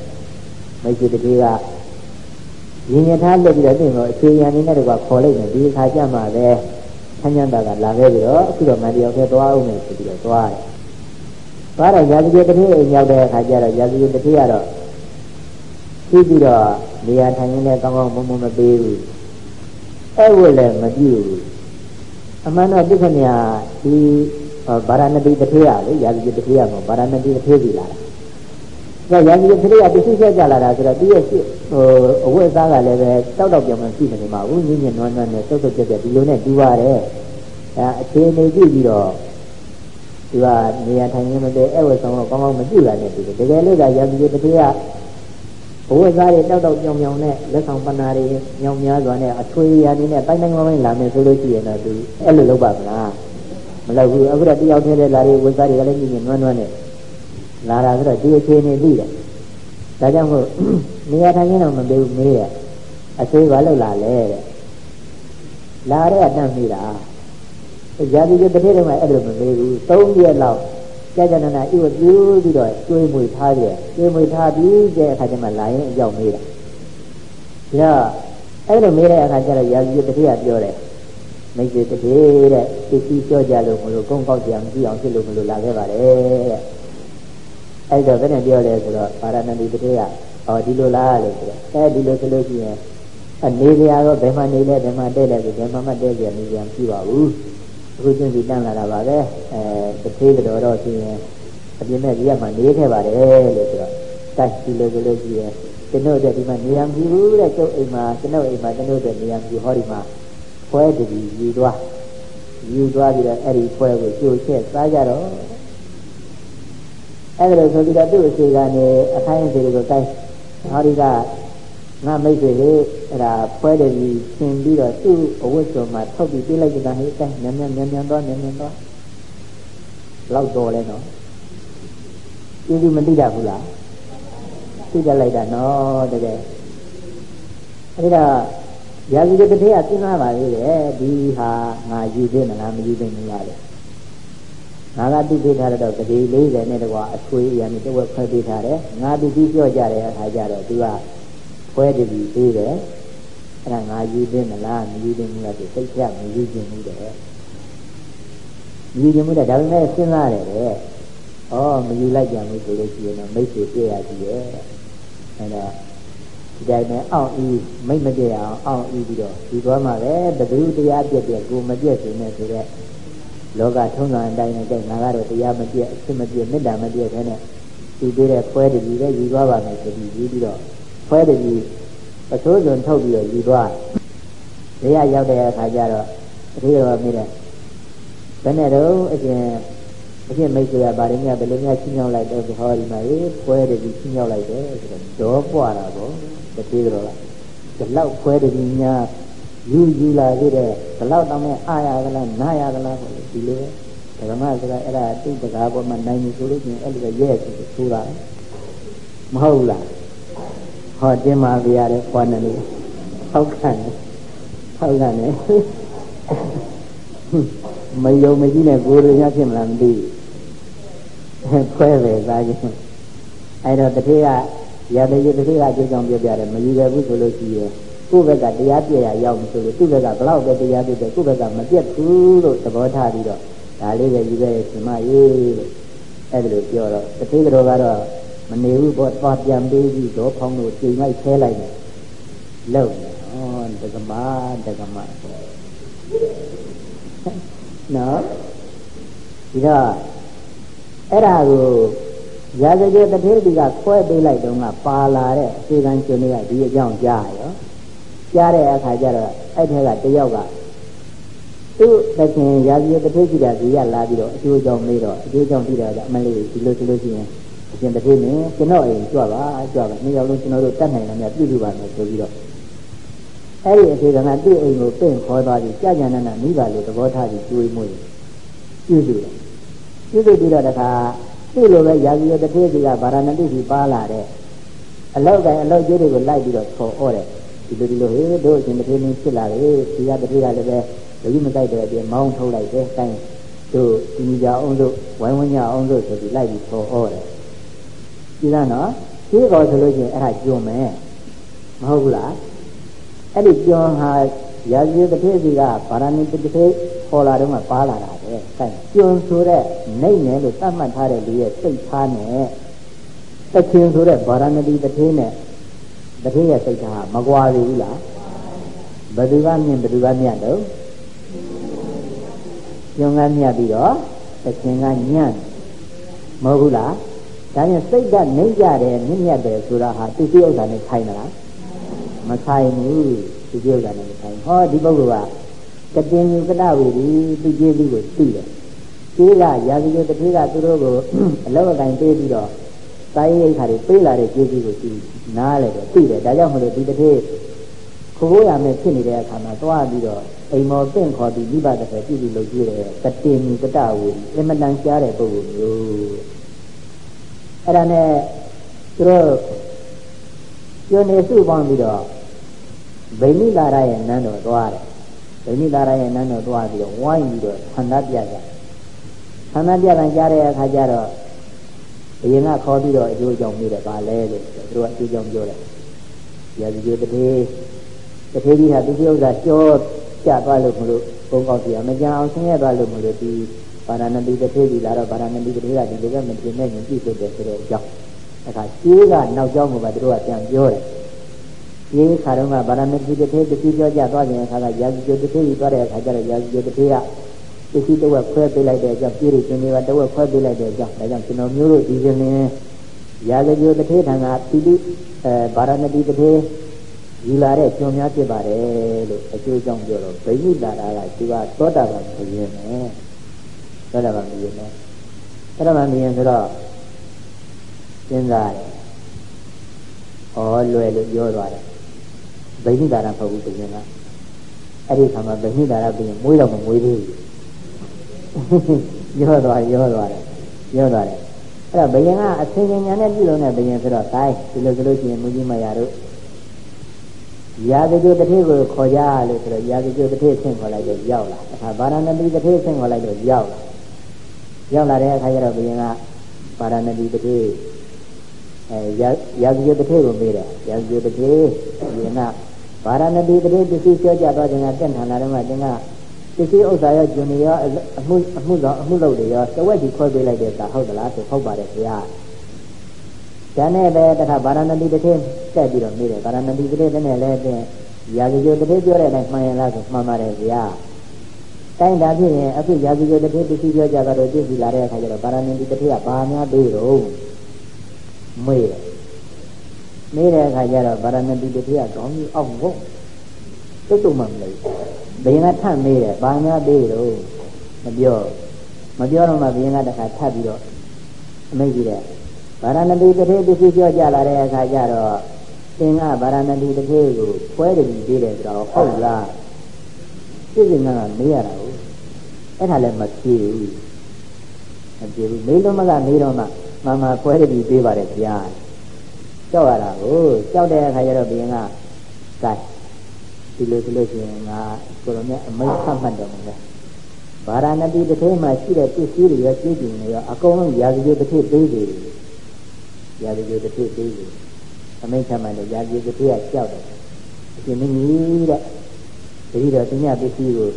Speaker 1: မိတ်ဆွေတည်းကရင်းရထားလက်ပြီးတော့ပြင်တော့အခြေရန်နေတဲ့ကွာခေါ်လိုက်တယ်ဒီအခါကျမှပဲဆန်းချမ်းသာကလာခဲ့ပြီးတော့အခုတော့ငါတယောက်တည်းသွားအောင်မယ်ဆိုပြီးတော့သွားတယ်သွားတော့ရာဇဂေတည်းအိမ်ရောက်တဲ့အခါကျတော့ရာဇဂေတည်းကတော့ပြီးပြီးတော့နေရာထိုင်ရင်းနဲ့ကောင်းကောင်းမုံမမပေးဘူးအဲ့ဝက်လည်းမပြုဘူးအမှန်တော့တိခဏဒီ ဗာရာဏတိတထေရလေရာဇဂိတထေရမို့ဗာရာဏတိတထေစီလာတာဒါရန်ကြီးခရီးကပစ္စည်းဆက်ကြလာတာဆိုတော့ဒီရဲ့ဟိုအဝတ်အစားကလည်းပဲတောက်တောက်ပြောင်ပြောင်ရှိနေမှာဘူးညင်ညင်နွမ်းနွမ်းနဲ့တုတ်တုတ်ပြက်ပြက်ဒီလိုနဲ့တူပါတယ်အဲအခြေအနေကြည့်ပြီးတော့သူကနေရာထိုင်ရင်းမတည်းအဲ့ဝတ်ဆောင်တော့ကောင်းကောင်းမကြည့်ရနဲ့တူတယ်တကယ်လို့ကရန်ကြီးတတိယဘဝစားတွေတောက်တောက်ပြောင်ပြောင်နဲ့လက်ဆောင်ပနာတွေညောင်များစွာနဲ့အထွေရာနေနဲ့တိုင်းတိုင်းဝိုင်းလာမယ်ဆိုလို့ရှိရင်တော့သူအဲ့လိုလုပ်ပါမလား မလုပ်ဘူးအခုတော့တယောက်တည်းလာတွေဝတ်စားတွေကလည်းညင်ညင်နွမ်းနွမ်းနဲ့လာတာဆိုတော့ဒီအခြေအနေသိတယ်ဒါကြောင့်မို့နေရာထိုင်ရင်းတော့မပေးဘူးမေးရအသေးဘာလို့လာလဲတဲ့လာတဲ့အတန်းမိတာရာဒီကတည်းကမှအဲ့လိုမမေးဘူး၃ရက်လောက်ကြာကြာနာနာဤကိုပြူးပြီးတော့ကျွေးမွေထားကြကျွေးမွေထားပြီးတဲ့အခါကျမှလာရင်အရောက်မေးတာဒါအဲ့လိုမေးတဲ့အခါကျတော့ရာဒီကတည်းကပြောတယ် မိတ်ဆွေတည်းတဲ့သိသိကြောကြလို့မလို့ကုန်းကောက်ကြမကြည့်အောင်ဖြစ်လို့မလို့လာခဲ့ပါတယ်တဲ့အဲ့တော့ဘယ်နဲ့ပြောလဲဆိုတော့ပါရဏတိတည်းကအော်ဒီလိုလားလို့ဆိုတော့အဲဒီလိုဆိုလို့ရှိရင်အနေကြရတော့ဘယ်မှာနေလဲဘယ်မှာတဲ့လဲဆိုဘယ်မှာမှတဲ့ကြနေကြမရှိပါဘူးအခုချင်းစီတန်းလာတာပါပဲအဲတစ်သေးတော်တော့ဆိုရင်အပြင်မဲ့ကြီးကမှနေခဲ့ပါတယ်လို့ဆိုတော့တိုက်ဒီလိုဆိုလို့ရှိရင်ကျွန်တော်တို့ဒီမှာနေရမကြည့်ဘူးတဲ့ကျုပ်အိမ်မှာကျွန်တော်အိမ်မှာကျွန်တော်တို့နေရမကြည့်ဟောဒီမှာ ဖွဲတည်းယူသွားယူသွားပြီးတော့အဲ့ဒီဖွဲကိုကျိုးချက်စားကြတော့အဲ့ဒါလို့ဆိုပြီးတော့သူ့အစီကနေအခိုင်းအစီတွေကိုတိုင်းဟောဒီကငါမိတ်ဆွေလေးအဲ့ဒါဖွဲတယ်ကြီးသင်ပြီးတော့သူ့အဝတ်စုံမှာထုတ်ပြီးပြေးလိုက်ကြတာဟဲ့တိုင်းမြန်မြန်မြန်မြန်သွားမြန်မြန်သွားလောက်တော်လဲနော်ကျေးဇူးမသိတတ်ဘူးလားသိကြလိုက်တာနော်တကယ်အဲ့ဒါ ရာဇီတဲ့တည်းကစဉ်းစားပါလေတဲ့ဒီဟာငါယူသေးမလားမယူသေးဘူးလားလေငါကသူ့ပေးထားတော့တတိ40နဲ့တကွာအထွေးရံတဝက်ခွဲပေးထားတယ်ငါသူပြီးပြောကြတဲ့အခါကျတော့သူကခွဲတတိပေးတယ်အဲ့ဒါငါယူသေးမလားမယူသေးဘူးလားသူစိတ်ချမယူခြင်းဘူးတဲ့ယူခြင်းဘူးတဲ့ဒါပေမဲ့စဉ်းစားတယ်တဲ့ဩမယူလိုက်ကြဘူးဆိုလို့ရှိရင်တော့မိတ်ဆွေပြည့်ရကြည့်ရဲ့အဲ့တော့ ဒီတိုင်းနဲ့အောင့်ဤမိတ်မပြည့်အောင်အောင့်ဤပြီးတော့ဒီသွားမှာပဲဘယ်သူတရားပြည့်ပြည့်ကိုမပြည့်စေနဲ့ဆိုတဲ့လောကထုံးစံအတိုင်းနဲ့ကြိုက်ငါကတော့တရားမပြည့်အစ်မပြည့်မေတ္တာမပြည့်တဲ့နဲ့သူပေးတဲ့ဖွဲတကြီးလည်းယူသွားပါမယ်ဆိုပြီးယူပြီးတော့ဖွဲတကြီးအဆိုးစွန်ထုတ်ပြီးတော့ယူသွားတရားရောက်တဲ့အခါကျတော့အသေးတော်မြင်တယ်ဘယ်နဲ့တော့အကျင် အကျင်မိတ်ဆွေကဗာရင်းကဘယ်လိုများချင်းမြောက်လိုက်တော့ဟောဒီမှာရေးဖွဲတကြီးချင်းမြောက်လိုက်တယ်ဆိုတော့ဒေါ်ပွားတာပေါ့တတိတော်ကဒီလောက်ဖွဲတကြီးများယူယူလာသေးတယ်ဘလောက်တောင်းမဲ့အာရကလားနာရကလားပေါ့ဒီလိုပဲဓမ္မစကားအဲ့ဒါသူ့တကားပေါ်မှာနိုင်ပြီဆိုလို့ချင်းအဲ့လိုပဲရဲ့ဆိုဆိုတာမဟုတ်လားဟောတင်ပါဗျာတဲ့ဟောနေလို့ဟုတ်ကဲ့ဟုတ်ကဲ့နဲ့မယုံမရှိနဲ့ကိုယ်ရင်းဖြစ်မလားမသိဘူး ခွဲပဲသားချင်းအဲ့တော့တတိယရတဲ့ရတတိယအကျိုးကြောင့်ပြောပြတယ်မယူရဘူးဆိုလို့ရှိရင်ကိုယ့်ဘက်ကတရားပြည့်ရရောက်ပြီဆိုလို့သူ့ဘက်ကဘလောက်ပဲတရားပြည့်တယ်ကိုယ့်ဘက်ကမပြတ်ဘူးလို့သဘောထားပြီးတော့ဒါလေးပဲယူခဲ့ရရှင်မရေးလို့အဲ့ဒါလိုပြောတော့တတိကတော်ကတော့မနေဘူးပေါ့သွားပြန်ပေးပြီးတော့ဖောင်းလို့ချိန်လိုက်ဆဲလိုက်တယ်လုံတယ်ဟောတက္ကမတက္ကမနော်ဒီတော့ အဲ့ဒါကိုရာဇဂေတထေတိကခွဲပေးလိုက်တော့ကပါလာတဲ့အစီကံရှင်တွေကဒီအကြောင်းကြားရောကြားတဲ့အခါကျတော့အဲ့ထဲကတယောက်ကသူ့တခင်ရာဇီတထေရှိတာဒီကလာပြီးတော့အကျိုးကြောင့်မေးတော့အကျိုးကြောင့်ပြီးတော့အမလေးဒီလိုဆိုလို့ရှိရင်အရှင်တထေနဲ့ကျွန်တော်အိမ်ကြွပါကြွပါနှစ်ယောက်လုံးကျွန်တော်တို့တတ်နိုင်တယ်များပြုစုပါမယ်ဆိုပြီးတော့အဲ့ဒီအထေကကသူ့အိမ်ကိုပင့်ခေါ်သွားပြီးကြာကြာနာနာမိပါလို့သဘောထားပြီးကျွေးမွေးပြုစုတယ် ပြုစုပြီးတော့တခါသူ့လိုပဲရာဇီတထေစီကဗာရာဏတိကြီးပါလာတဲ့အလောက်တိုင်းအလောက်ကျိုးတွေကိုလိုက်ပြီးတော့ခေါ်ဩတယ်ဒီလိုဒီလိုဟေးတို့အရှင်တထေမင်းဖြစ်လာတယ်ဒီကတထေကလည်းပဲလူကြီးမကြိုက်တဲ့အပြင်မောင်းထုတ်လိုက်တယ်တိုင်းတို့ဒီကြအောင်လို့ဝိုင်းဝန်းကြအောင်လို့ဆိုပြီးလိုက်ပြီးခေါ်ဩတယ်ဒီလားနော်ရှင်းတော်ဆိုလို့ချင်းအဲ့ဒါကျွန်းမယ်မဟုတ်ဘူးလားအဲ့ဒီကျွန်းဟာရာဇီတထေစီကဗာရာဏိတထေခေါ်လာတော့မှပါလာတာပဲ အဲကျွန်းဆိုတဲ့နှိမ့်နယ်လို့သတ်မှတ်ထားတဲ့လူရဲ့စိတ်ထားနဲ့တခင်ဆိုတဲ့ဗာရာဏတိတထေနဲ့တထေရဲ့စိတ်ထားမကွာသေးဘူးလားဘယ်သူကမြင်ဘယ်သူကမြတ်တော့ကျွန်းကမြတ်ပြီးတော့တခင်ကညံ့မဟုတ်ဘူးလားဒါရင်စိတ်ကနေကြတယ်မြင့်မြတ်တယ်ဆိုတာဟာသူစိဥစ္စာနဲ့ခိုင်းတာလားမခိုင်းဘူးသူစိဥစ္စာနဲ့မခိုင်းဟောဒီပုဂ္ဂိုလ်က ကတင်ယူကတဝီဒီသူကျေးဇူးကိုသိတယ်ကျေးကရာဇဂိတတိကသူတို့ကိုအလောက်အတိုင်းပေးပြီးတော့တိုင်းရိတ်ခါတွေပေးလာတဲ့ကျေးဇူးကိုသိနားလေတယ်သိတယ်ဒါကြောင့်မလို့ဒီတစ်ခေတ်ခိုးခိုးရမယ်ဖြစ်နေတဲ့အခါမှာသွားပြီးတော့အိမ်မော်တင့်ခေါ်ပြီးမိဘတစ်ဖက်ပြုပြီးလုပ်ကြည့်တယ်ကတင်ယူကတဝီအင်မတန်ရှားတဲ့ပုဂ္ဂိုလ်မျိုးအဲ့ဒါနဲ့သူတို့ကျွနေစုပေါင်းပြီးတော့ဗိမိလာရရဲ့နန်းတော်သွားတယ် ဗိမိလာရရဲ့နန်းတော်သွားပြီးတော့ဝိုင်းပြီးတော့ဆန္ဒပြကြဆန္ဒပြတယ်ကြားတဲ့အခါကျတော့အရင်ကခေါ်ပြီးတော့အကျိုးကြောင့်နေတယ်ဗာလဲလို့သူတို့ကအကျိုးကြောင့်ပြောတယ်ရာဇဂိတတိတထေးကြီးဟာသူဥစ္စာကြောကြသွားလို့မလို့ဘုံကောက်ပြမကြအောင်ဆင်းရဲသွားလို့မလို့ဒီပါရဏတိတထေးကြီးလာတော့ပါရဏတိတထေးကဒီလိုပဲမတင်နဲ့ရင်ကြည့်ဖြစ်တယ်ဆိုတဲ့အကြောင်းအခါရှင်းကနောက်ကြောင်းကိုပဲသူတို့ကပြန်ပြောတယ် ရှင်းခါတော့ကပါရဏတိတထေးတတိပြောကြသွားခြင်းအခါကရာဇဂိတထေးကြီးသွားတဲ့အခါကျတော့ရာဇဂိတထေးကပစ္စည်းတစ်ဝက်ခွဲပေးလိုက်တဲ့အကြောင်းပြည်ရရှင်တွေကတစ်ဝက်ခွဲပေးလိုက်တဲ့အကြောင်းဒါကြောင့်ကျွန်တော်မျိုးတို့ဒီစဉ်နေရာဇဂိတထေးထံကပိဋိအဲဗာရဏတိတထေးယူလာတဲ့ကျွံများဖြစ်ပါတယ်လို့အကျိုးကြောင့်ပြောတော့ဗိညုတာရာကသူကသောတာပန်ဖြစ်ရင်နဲ့သောတာပန်ဖြစ်ရင်နဲ့သောတာပန်ဖြစ်ရင်ဆိုတော့စဉ်းစားတယ်ဟောလွယ်လို့ပြောသွားတယ် ဗိညုတာရာမဟုတ်ဘူးပြင်ကအဲ့ဒီခါမှာဗိညုတာရာပြင်မွေးတော့မမွေးသေးဘူးရောသွားရောသွားတယ်ရောသွားတယ်အဲ့တော့ဘယင်ကအဆင်ဉာဏ်နဲ့ပြုလို့နဲ့ဘယင်ဆိုတော့ gain ဒီလိုဆိုလို့ရှိရင်မူကြီးမရတို့ရာဇဂိတထေကိုခေါ်ကြလို့ဆိုတော့ရာဇဂိတထေဆင့်ခေါ်လိုက်တော့ရောက်လာအခါဗာရာဏတိတထေဆင့်ခေါ်လိုက်တော့ရောက်လာရောက်လာတဲ့အခါကျတော့ဘုရင်ကဗာရာဏတိတထေအဲရာဇဂိတထေကိုမေးတယ်ရာဇဂိတထေဘုရင်က ဗာရာဏတိတထေပစ္စည်းပြောကြသွားခြင်းကတက်ထန်လာတော့မှတင်ကပစ္စည်းဥစ္စာရောဂျွန်ရောအမှုအမှုတော်အမှုလုပ်တွေရောတဝက်ဒီခွဲပေးလိုက်တဲ့သာဟုတ်သလားဆိုဟုတ်ပါတယ်ခင်ဗျာ။ဒါနဲ့ပဲတခါဗာရဏတိတစ်ထည့်တက်ပြီးတော့နေတယ်ဗာရဏတိတစ်ထည့်တည်းနဲ့လည်းပြင်ရာဇဂိုတစ်ထည့်ပြောတဲ့အတိုင်းမှန်ရင်လားဆိုမှန်ပါတယ်ဗျာ။တိုင်းတာဖြစ်ရင်အခုရာဇဂိုတစ်ထည့်ပစ္စည်းပြောကြတော့ပြည့်စည်လာတဲ့အခါကျတော့ဗာရဏတိတစ်ထည့်ကဘာများပေးတော့မေးတယ်။ မေးတဲ့အခါကျတော့ဗာရဏတိတစ်ထည့်ကကောင်းကြီးအောက်ဘုံတုတ်တုံမှမလို့ဘယင်ကထပ်မေးတယ်ဘာများပေးတော့မပြောမပြောတော့မှဘယင်ကတခါထပ်ပြီးတော့အမိတ်ကြီးတဲ့ဗာရဏတိတထေပစ္စည်းပြောကြလာတဲ့အခါကျတော့သင်ကဗာရဏတိတထေကိုဖွဲတယ်ပြီးသေးတယ်ဆိုတော့ဟုတ်လားပြည့်စုံကမေးရတာဟုတ်အဲ့ဒါလည်းမဖြေဘူးမဖြေဘူးမေးလို့မကမေးတော့မှမမဖွဲတယ်ပြီးသေးပါတယ်ဗျာ ကြောက်ရတာကိုကြောက်တဲ့အခါကျတော့ဘုရင်ကကဲဒီလိုဒီလိုဆိုရင်ငါကိုရောမြတ်အမိတ်ဖတ်မှတ်တယ်မလားဗာရာဏတိတစ်ထဲမှာရှိတဲ့ပစ္စည်းတွေရောကျေးဇူးတွေရောအကုန်လုံးရာဇဂိတစ်ထဲပေးတယ်ရာဇဂိတစ်ထဲပေးတယ်အမိတ်ဖတ်မှတ်တယ်ရာဇဂိတစ်ထဲကကြောက်တယ်အရှင်မင်းကြီးတဲ့တတိတော်တညပစ္စည်းကို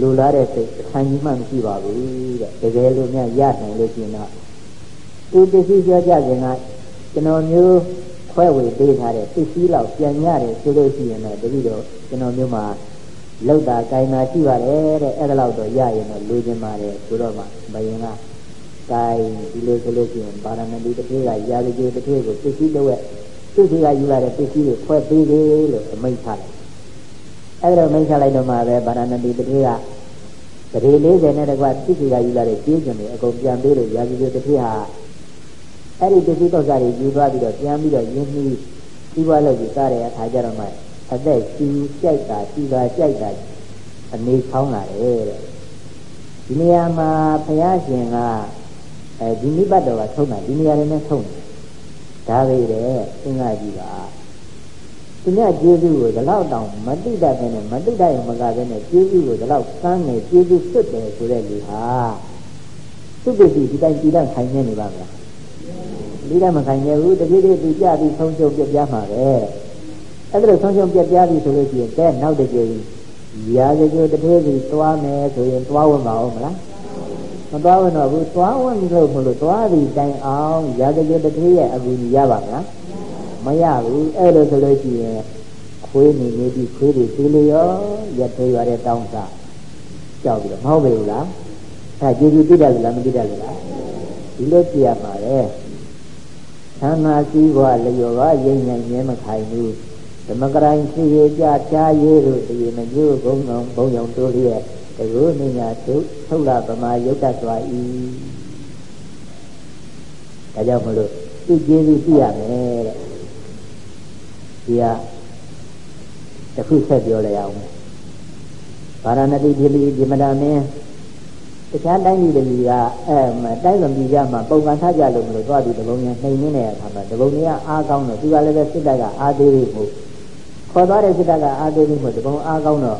Speaker 1: လူလာတဲ့စိတ်အခံကြီးမှမရှိပါဘူးတဲ့တကယ်လို့များရနိုင်လို့ရှိရင်တော့သူပစ္စည်းပြောကြခြင်းကကျွန်တော်မျိုး ခွဲဝေပေးထားတဲ့ပစ္စည်းလောက်ပြန်ရတယ်ဆိုလို့ရှိရင်တော့တတိတော့ကျွန်တော်မျိုးမှာလောက်တာကိုင်းတာရှိပါတယ်တဲ့အဲ့ဒါလောက်တော့ရရင်တော့လိုချင်ပါတယ်ဆိုတော့မှဘယင်ကကိုင်းဒီလိုဆိုလို့ရှိရင်ပါရမတိတစ်ခေတ်ကရာဇဂိတစ်ခေတ်ကိုပစ္စည်းတော့သူစီကယူလာတဲ့ပစ္စည်းတွေဖွဲ့ပေးတယ်လို့အမိန့်ချလိုက်အဲ့ဒါမိန့်ချလိုက်တော့မှပဲပါရမတိတစ်ခေတ်ကတရေ40နဲ့တကွသူစီကယူလာတဲ့ကျေးကျွန်တွေအကုန်ပြန်ပေးလို့ရာဇဂိတစ်ခေတ်ဟာ အဲ့ဒီပစ္စည်းတော့စားတွေယူသွားပြီးတော့ပြန်ပြီးတော့ရင်းနှီးပြီးွားလို့ပြီးစားတဲ့အခါကျတော့မှအသက်ရှူကြိုက်တာရှူတာကြိုက်တာအနေဆောင်းလာတယ်တဲ့ဒီနေရာမှာဘုရားရှင်ကအဲဒီနိဗ္ဗတ်တော်ကထုံးတာဒီနေရာတွေနဲ့ထုံးတယ်ဒါပဲတဲ့စဉ်းစားကြည့်ပါသူမြတ်ကျေးဇူးကိုဒီလောက်တောင်မတိတတ်တဲ့နဲ့မတိတတ်ရင်မကတဲ့နဲ့ကျေးဇူးကိုဒီလောက်စမ်းနေကျေးဇူးစွတ်တယ်ဆိုတဲ့လူဟာသူ့ပစ္စည်းဒီတိုင်းကြည်တတ်ခိုင်နေနေပါမလား ဒီတိုင်းမခိုင်နေဘူးတတိတိသူကြပြီးဆုံးချုပ်ပြပြမှာပဲအဲ့ဒါလို့ဆုံးရှုံးပြပြပြီဆိုလို့ရှိရင်ကဲနောက်တစ်ကြိမ်ရာဇဂိတထေးစီသွားမယ်ဆိုရင်သွားဝင်ပါဦးမလားမသွားဝင်တော့ဘူးသွားဝင်လို့မလို့သွားပြီးတိုင်အောင်ရာဇဂိတထေးရဲ့အကူကြီးရပါမလားမရဘူးအဲ့လိုဆိုလို့ရှိရင်ခွေးနေနေပြီးခွေးတွေသေးလေရောရသေးရတဲ့တောင်းစားကြောက်ပြီးတော့မဟုတ်ဘူးလားအဲကျေကျေသိတယ်လားမသိတယ်လားဒီလိုကြည့်ရပါလေ သံဃာစည်းဘွားလျော်ပါရိမ့်နိုင်မြဲမခိုင်ဘူးဓမ္မကရိုင်းစီရကြချားရေးတို့တည်မကျိုးဘုံတော်ဘုံယုံတို့လျက်တကူနိညာသုထုတ်လာပမာယုတ်တတ်စွာဤဒါကြောင့်မလို့သူကျေးဇူးသိရမယ်တဲ့ဒီဟာတစ်ခုဆက်ပြောလိုက်အောင်ဗာရဏတိပြည်လီဒီမဒမင်း တခြားတိုင်းပြည်တွေကအဲတိုင်းစုံပြည်ကြမှာပုံကန်ထားကြလို့မလို့သွားပြီးတဘုံညာနှိမ်နေတဲ့အခါမှာတဘုံတွေကအားကောင်းတော့သူကလည်းပဲစစ်တပ်ကအားသေးလို့မို့ခေါ်သွားတဲ့စစ်တပ်ကအားသေးလို့မို့တဘုံအားကောင်းတော့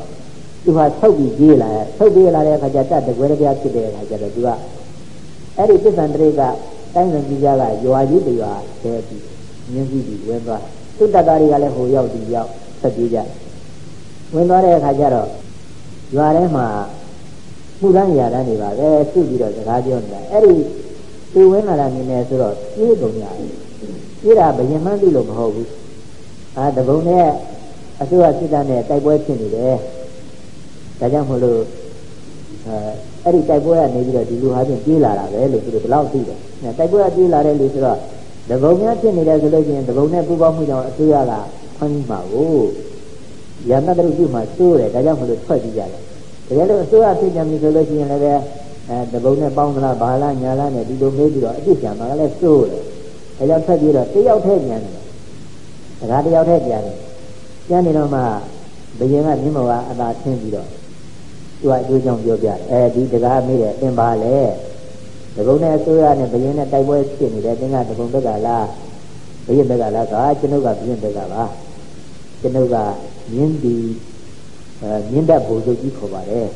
Speaker 1: သူဟာထုတ်ပြီးပြေးလာတယ်ထုတ်ပြေးလာတဲ့အခါကျတတ်တကွဲတပြားဖြစ်တဲ့အခါကျတော့သူကအဲ့ဒီပစ္စံတရေကတိုင်းစုံပြည်ကြကရွာကြီးတရွာဆဲပြီးမြင်းကြီးပြီးဝဲသွားသူတတ်သားတွေကလည်းဟိုရောက်ဒီရောက်ဆက်ပြေးကြဝင်သွားတဲ့အခါကျတော့ရွာထဲမှာ မှုရန်ရာတန်းတွေပါပဲသူ့ပြီးတော့စကားပြောနေတာအဲ့ဒီသူဝင်လာတာမြင်နေဆိုတော့ပြေးကုန်ရတယ်ပြေးတာဘယင်မှန်းသိလို့မဟုတ်ဘူးအာတပုံနဲ့အစိုးရစစ်တပ်နဲ့တိုက်ပွဲဖြစ်နေတယ်ဒါကြောင့်မလို့အဲအဲ့ဒီတိုက်ပွဲကနေပြီးတော့ဒီလူဟာချင်းပြေးလာတာပဲလို့သူတို့ဘယ်လောက်သိတယ်တိုက်ပွဲကပြေးလာတဲ့လူဆိုတော့တပုံများဖြစ်နေတယ်ဆိုလို့ရှိရင်တပုံနဲ့ပူပေါင်းမှုကြောင့်အစိုးရကခွင့်မှာကိုရမတရုပြုမှစိုးတယ်ဒါကြောင့်မလို့ထွက်ကြည့်ကြတယ် တကယ်လို့အစိုးရဖြစ်ကြပြီဆိုလို့ရှိရင်လည်းအဲတပုံနဲ့ပေါင်းသလားဘာလားညာလားနဲ့ဒီလိုမေးပြီးတော့အစ်စ်ကြံမှာလည်းစိုးတယ်ဒါကြောင့်ဆက်ပြီးတော့တယောက်တည်းပြန်တယ်ဒါကတယောက်တည်းပြန်တယ်ပြန်နေတော့မှဘယင်ကမြင်းမောကအသာထင်းပြီးတော့သူကအကျိုးကြောင့်ပြောပြတယ်အဲဒီတကားမေးတယ်အင်ပါလေတပုံနဲ့အစိုးရနဲ့ဘယင်နဲ့တိုက်ပွဲဖြစ်နေတယ်တင်းကတပုံဘက်ကလားဘယင်ဘက်ကလားကကျွန်ုပ်ကဘယင်ဘက်ကပါကျွန်ုပ်ကမြင်းဒီအဲ မြင့်တတ်ဘုံစုကြီးခေါ်ပါတယ်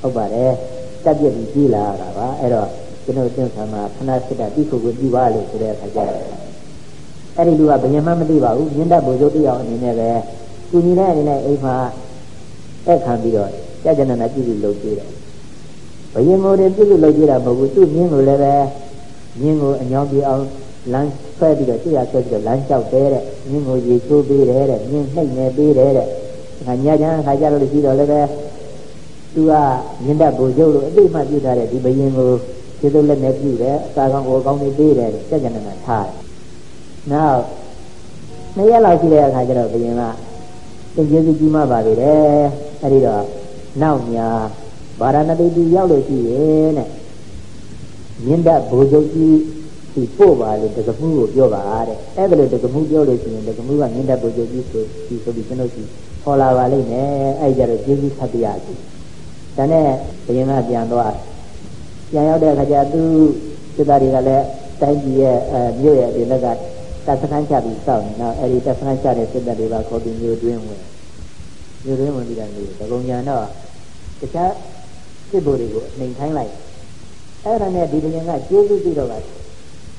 Speaker 1: ဟုတ်ပါတယ်တက်ပြည့်ပြီးကြီးလာတာပါအဲ့တော့ကျွန်တော်သင်္ဆာမှာခဏစစ်တာတိခုကိုပြီးပါလို့ဆိုတဲ့အခါကျတော့အဲ့ဒီလူကဘယ်မှမသိပါဘူးမြင့်တတ်ဘုံစုတယောက်အနေနဲ့ပဲသူညီတဲ့အနေနဲ့အိမ်မှာအဲ့ခံပြီးတော့ကြာကြနနာပြုစုလုပ်ကြည့်တယ်ဘယင်မိုးတွေပြုစုလုပ်ကြည့်တာမဟုတ်ဘူးသူ့မြင်းကိုလည်းပဲမြင်းကိုအညောင်းပြအောင်လမ်းဆွဲပြီးတော့ကြည့်ရဆွဲပြီးတော့လမ်းလျှောက်တယ်တဲ့မြင်းကိုရေချိုးပေးတယ်တဲ့မြင်းနှိပ်နေပေးတယ်တဲ့ ငါညချမ်းခါကြလို့ရှိတော့လည်းပဲသူကမြင့်တတ်ဘုံကျုပ်လို့အတိမပြုထားတဲ့ဒီဘယင်ကိုကျေးဇူးလက်နဲ့ပြုတယ်အသာကောင်းကိုကောင်းနေပေးတယ်စက်ကြနေမှာထားတယ်။နောက်နှစ်ရက်လောက်ရှိတဲ့အခါကျတော့ဘယင်ကသင်ကျေးဇူးကြီးမှပါပြီတဲ့။အဲဒီတော့နောက်ညာဗာရာဏသီတီရောက်လို့ရှိရဲ့တဲ့မြင့်တတ်ဘုံကျုပ်ကြီးဒီပို့ပါလို့တက္ကမှုကိုပြောပါတဲ့။အဲ့ဒါလို့တက္ကမှုပြောလို့ရှိရင်တက္ကမှုကမြင့်တတ်ဘုံကျုပ်ကြီးဆိုဒီဆိုပြီးကျွန်တော်ကြီး ဟောလာပါလိမ့်မယ်အဲ့ကြတော့ကျေးဇူးဖတ်ပြရစီဒါနဲ့ဘုရင်ကပြန်သွားပြန်ရောက်တဲ့အခါကျသူစစ်သားတွေကလည်းတိုင်းပြည်ရဲ့အဲမြို့ရဲ့ဒီလက်ကတပ်စခန်းချပြီးစောင့်နေတော့အဲ့ဒီတပ်စခန်းချတဲ့စစ်တပ်တွေကခေါ်ပြီးမြို့တွင်းဝင်မြို့တွင်းဝင်ပြီးတော့နေဒဂုံညာတော့တခြားစစ်ဗိုလ်တွေကိုနှိမ်ခိုင်းလိုက်အဲ့ဒါနဲ့ဒီဘုရင်ကကျေးဇူးပြုတော့က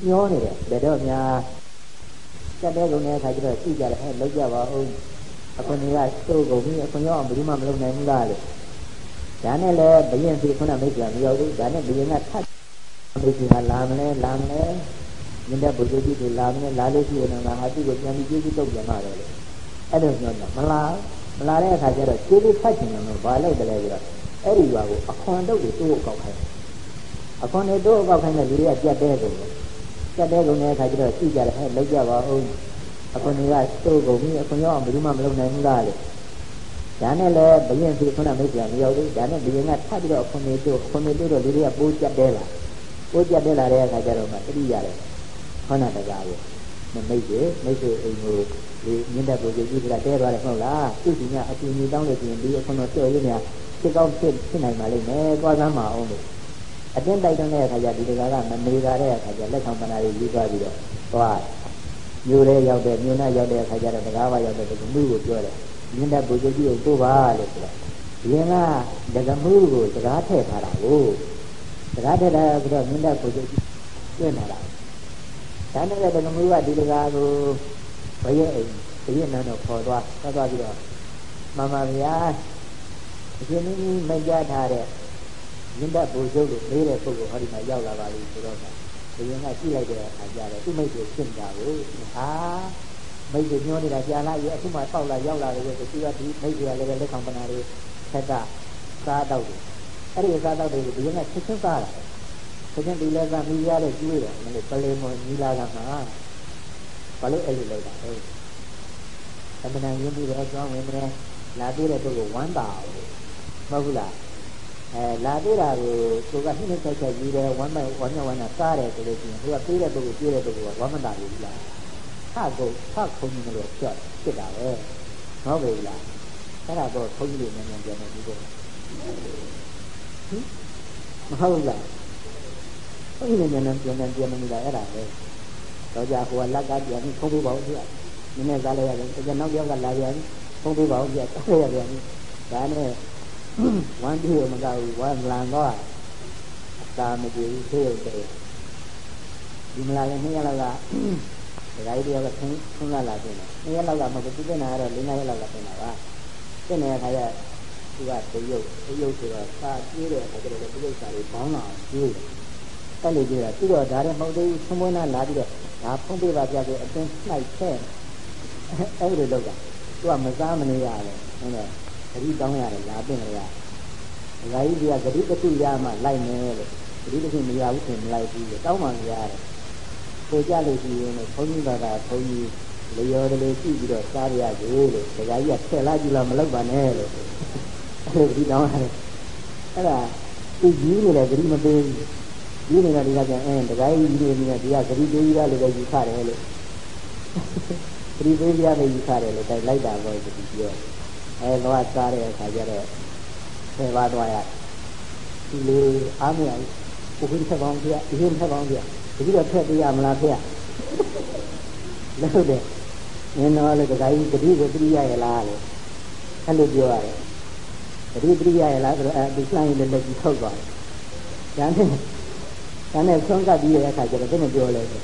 Speaker 1: ညှောနေတယ်ဘယ်တော့များစက်တဲ့ကုန်းတဲ့အခါကျတော့ကြည့်ကြတယ်ဟဲ့လောက်ကြပါဦး အခွန်ကြီးကစိုးကုန်ပြီအခွန်ရောက်အောင်ဘယ်သူမှမလုပ်နိုင်ဘူးလားလို့ဒါနဲ့လည်းဘယင်စီခုနမိတ်ကမရောက်ဘူးဒါနဲ့ဘယင်ကထပ်မိတ်ကလာမလဲလာမလဲမြင့်တဲ့ဘုရားကြီးတွေလာမလဲလာလို့ရှိရင်တော့ငါဟာသူ့ကိုပြန်ပြီးကျေးဇူးတုတ်ပြန်ရတယ်လေအဲ့လိုပြောတာမလားမလာတဲ့အခါကျတော့ကျေးဇူးဖတ်ချင်တယ်ဘာလိုက်တယ်လဲဆိုတော့အဲ့ဒီရွာကိုအခွန်တုတ်တွေတိုးအကောက်ခိုင်းအခွန်တွေတိုးအကောက်ခိုင်းတဲ့လူတွေကကြက်တဲကုန်တယ်ကြက်တဲကုန်တဲ့အခါကျတော့ကြည့်ကြတယ်ဟဲ့လောက်ကြပါဦး အခွန်တွေကစိုးကုန်ပြီအခွန်ရောက်အောင်ဘယ်သူမှမလုပ်နိုင်ဘူးလားလေဒါနဲ့လည်းဘယင်စီခုနမိတ်ပြန်မရောက်ဘူးဒါနဲ့ဘယင်ကထပ်ပြီးတော့အခွန်တွေတို့အခွန်တွေတို့တော့လူတွေကပိုးကြက်တဲလာပိုးကြက်တဲလာတဲ့အခါကျတော့မှတတိရတယ်ခေါဏတကားကိုမမိတ်ကြီးမိတ်ဆွေအိမ်ကိုဒီမြင့်တဲ့ပုဂ္ဂိုလ်ကြီးကတဲသွားတယ်မဟုတ်လားသူ့စီကအတူညီတောင်းလို့ရှိရင်ဒီအခွန်တော်ကြော်ရင်းများဖြစ်ကောင်းဖြစ်ဖြစ်နိုင်ပါလိမ့်မယ်သွားစမ်းပါအောင်လို့အတင်းတိုက်တဲ့အခါကျဒီတကားကမနေကြတဲ့အခါကျလက်ဆောင်ပနာတွေယူသွားပြီးတော့သွား မြို့ထဲရောက်တဲ့မြို့နာရောက်တဲ့အခါကျတော့တကားပါရောက်တဲ့ဒကမှုကိုပြောတယ်မြင်းတဲ့ပုဂ္ဂိုလ်ကြီးကိုပို့ပါလို့ပြောတယ်ရင်ကဒကမှုကိုစကားထည့်ထားတာကိုစကားထည့်တာဆိုတော့မြင်းတဲ့ပုဂ္ဂိုလ်ကြီးပြင့်လာတာဒါနဲ့ဒကမှုကဒီတကားကိုဘရဲ့အိမ်ဘရဲ့နန်းတော့ခေါ်သွားသွားသွားပြီးတော့မမဗျာအရှင်မင်းကြီးမကြထားတဲ့မြင့်တဲ့ဘုရားလို့မေးတဲ့ပုဂ္ဂိုလ်ဟောဒီမှာရောက်လာပါလိမ့်ဆိုတော့ဘု ရင်ကကြည့်လိုက်တဲ့အခါကျတော့သူ့မိတ်ကိုရှင်းတာကိုဟာမိတ်ကိုညှောနေတာကြာလာရဲ့အခုမှတောက်လာရောက်လာတယ်ဆိုသူကဒီမိတ်ကလည်းလက်ခံပနာတွေဆက်ကစားတော့တယ်အဲ့ဒီစားတော့တွေကိုဘုရင်ကချက်ချင်းစားတာချက်ချင်းဒီလက်ကမိရတဲ့ကျွေးတယ်မလို့ပလင်မော်ညီလာကမှာဘာလို့အဲ့လိုလုပ်တာလဲသမဏရင်းပြီးတော့ကြောင်းဝင်တယ်လာသေးတဲ့ပုဂ္ဂိုလ်ဝမ်းတာမဟုတ်ဘူးလား အဲလာသေးတာကိုသူကနှိမ့်နှိမ့်ဆက်ဆက်ကြီးတယ်ဝမ်းမဲ့ဝမ်းမဲ့ဝမ်းတာစားတယ်ဆိုလို့ရှိရင်သူကပေးတဲ့ပုဂ္ဂိုလ်ပြေးတဲ့ပုဂ္ဂိုလ်ကဝမ်းမတာဘူးလားထကုတ်ထခုံကြီးမလို့ဖြစ်ဖြစ်တာပဲဟုတ်ပြီလားအဲ့ဒါတော့ခုံကြီးလေးနည်းနည်းပြန်နေပြီးတော့မဟုတ်လားခုံကြီးလေးနည်းနည်းပြန်နေပြန်နေတာအဲ့ဒါပဲတော့ကြဟိုကလက်ကပြန်ပြီးခုံးပေးပါဦးပြနည်းနည်းစားလိုက်ရတယ်ကျွန်တော်နောက်ကလာပြန်ခုံးပေးပါဦးပြစားရပြန်ဒါနဲ့ ဝမ်းပြေမကဘူးဝမ်းလန်တော့အသာမကြည့်သေးရုံတည်းဒီမလာရင်နှစ်ရက်လောက်ကဒကာကြီးတယောက်ကဆင်းဆင်းလာလာပြင်တယ်နှစ်ရက်လောက်ကမဟုတ်ဘူးသူကနာတော့လေးရက်လောက်ကပြင်တာပါပြင်နေတဲ့ခါကျသူကတရုပ်တရုပ်ဆိုတော့စာပြေးတဲ့အခါကျတော့တရုပ်စာတွေဘောင်းလာပြေးတယ်အဲ့လိုပြေးတာသူတော့ဒါလည်းမဟုတ်သေးဘူးဆမွေးနာလာပြီးတော့ဒါဖုံးပေးပါပြဆိုအတင်းနှိုက်ခဲ့အဲ့လိုလုပ်တာသူကမစားမနေရတယ်ဟုတ်တယ် ဂတိတောင်းရတယ်လာပြင်ကြရဒကာကြီးကဂတိတခုရမှလိုက်မယ်လို့ဂတိတခုမရဘူးဆိုမလိုက်ဘူးလို့တောင်းမှမရတယ်ကိုကြလို့ရှိရင်ဘုန်းကြီးဘာသာဘုန်းကြီးလျော်တယ်လို့ကြည့်ပြီးတော့စားရကြလို့ဒကာကြီးကထက်လာကြည့်လို့မလုပ်ပါနဲ့လို့အဲ့လိုဂတိတောင်းရတယ်အဲ့ဒါသူကြီးနေတယ်ဂတိမပေးဘူးကြီးနေတာဒီကကျအဲဒကာကြီးကြီးနေတယ်ဒီကဂတိပေးရလို့ပဲယူခတယ်လို့ဂတိပေးရလို့ယူခတယ်လို့တိုက်လိုက်တာပေါ့ဒီပြော အဲတော့စားတဲ့အခါကျတော့ဆယ်ပါးသွားရဒီလေအားမရဘူးဘုရင်ထက်ပေါင်းပြဒီရင်ထက်ပေါင်းပြဒီတော့ထက်ပြရမလားဖေလို့တယ်နင်းတော့လေတခါကြီးတတိကိုတတိရရလားလေအဲ့လိုပြောရတယ်တတိတတိရရလားဆိုတော့အဲဒီလှိုင်းလေးလက်ကြီးထုတ်သွားတယ်ဒါနဲ့ဒါနဲ့ဆုံးကပ်ပြီးရတဲ့အခါကျတော့ဘယ်နဲ့ပြောလဲဆို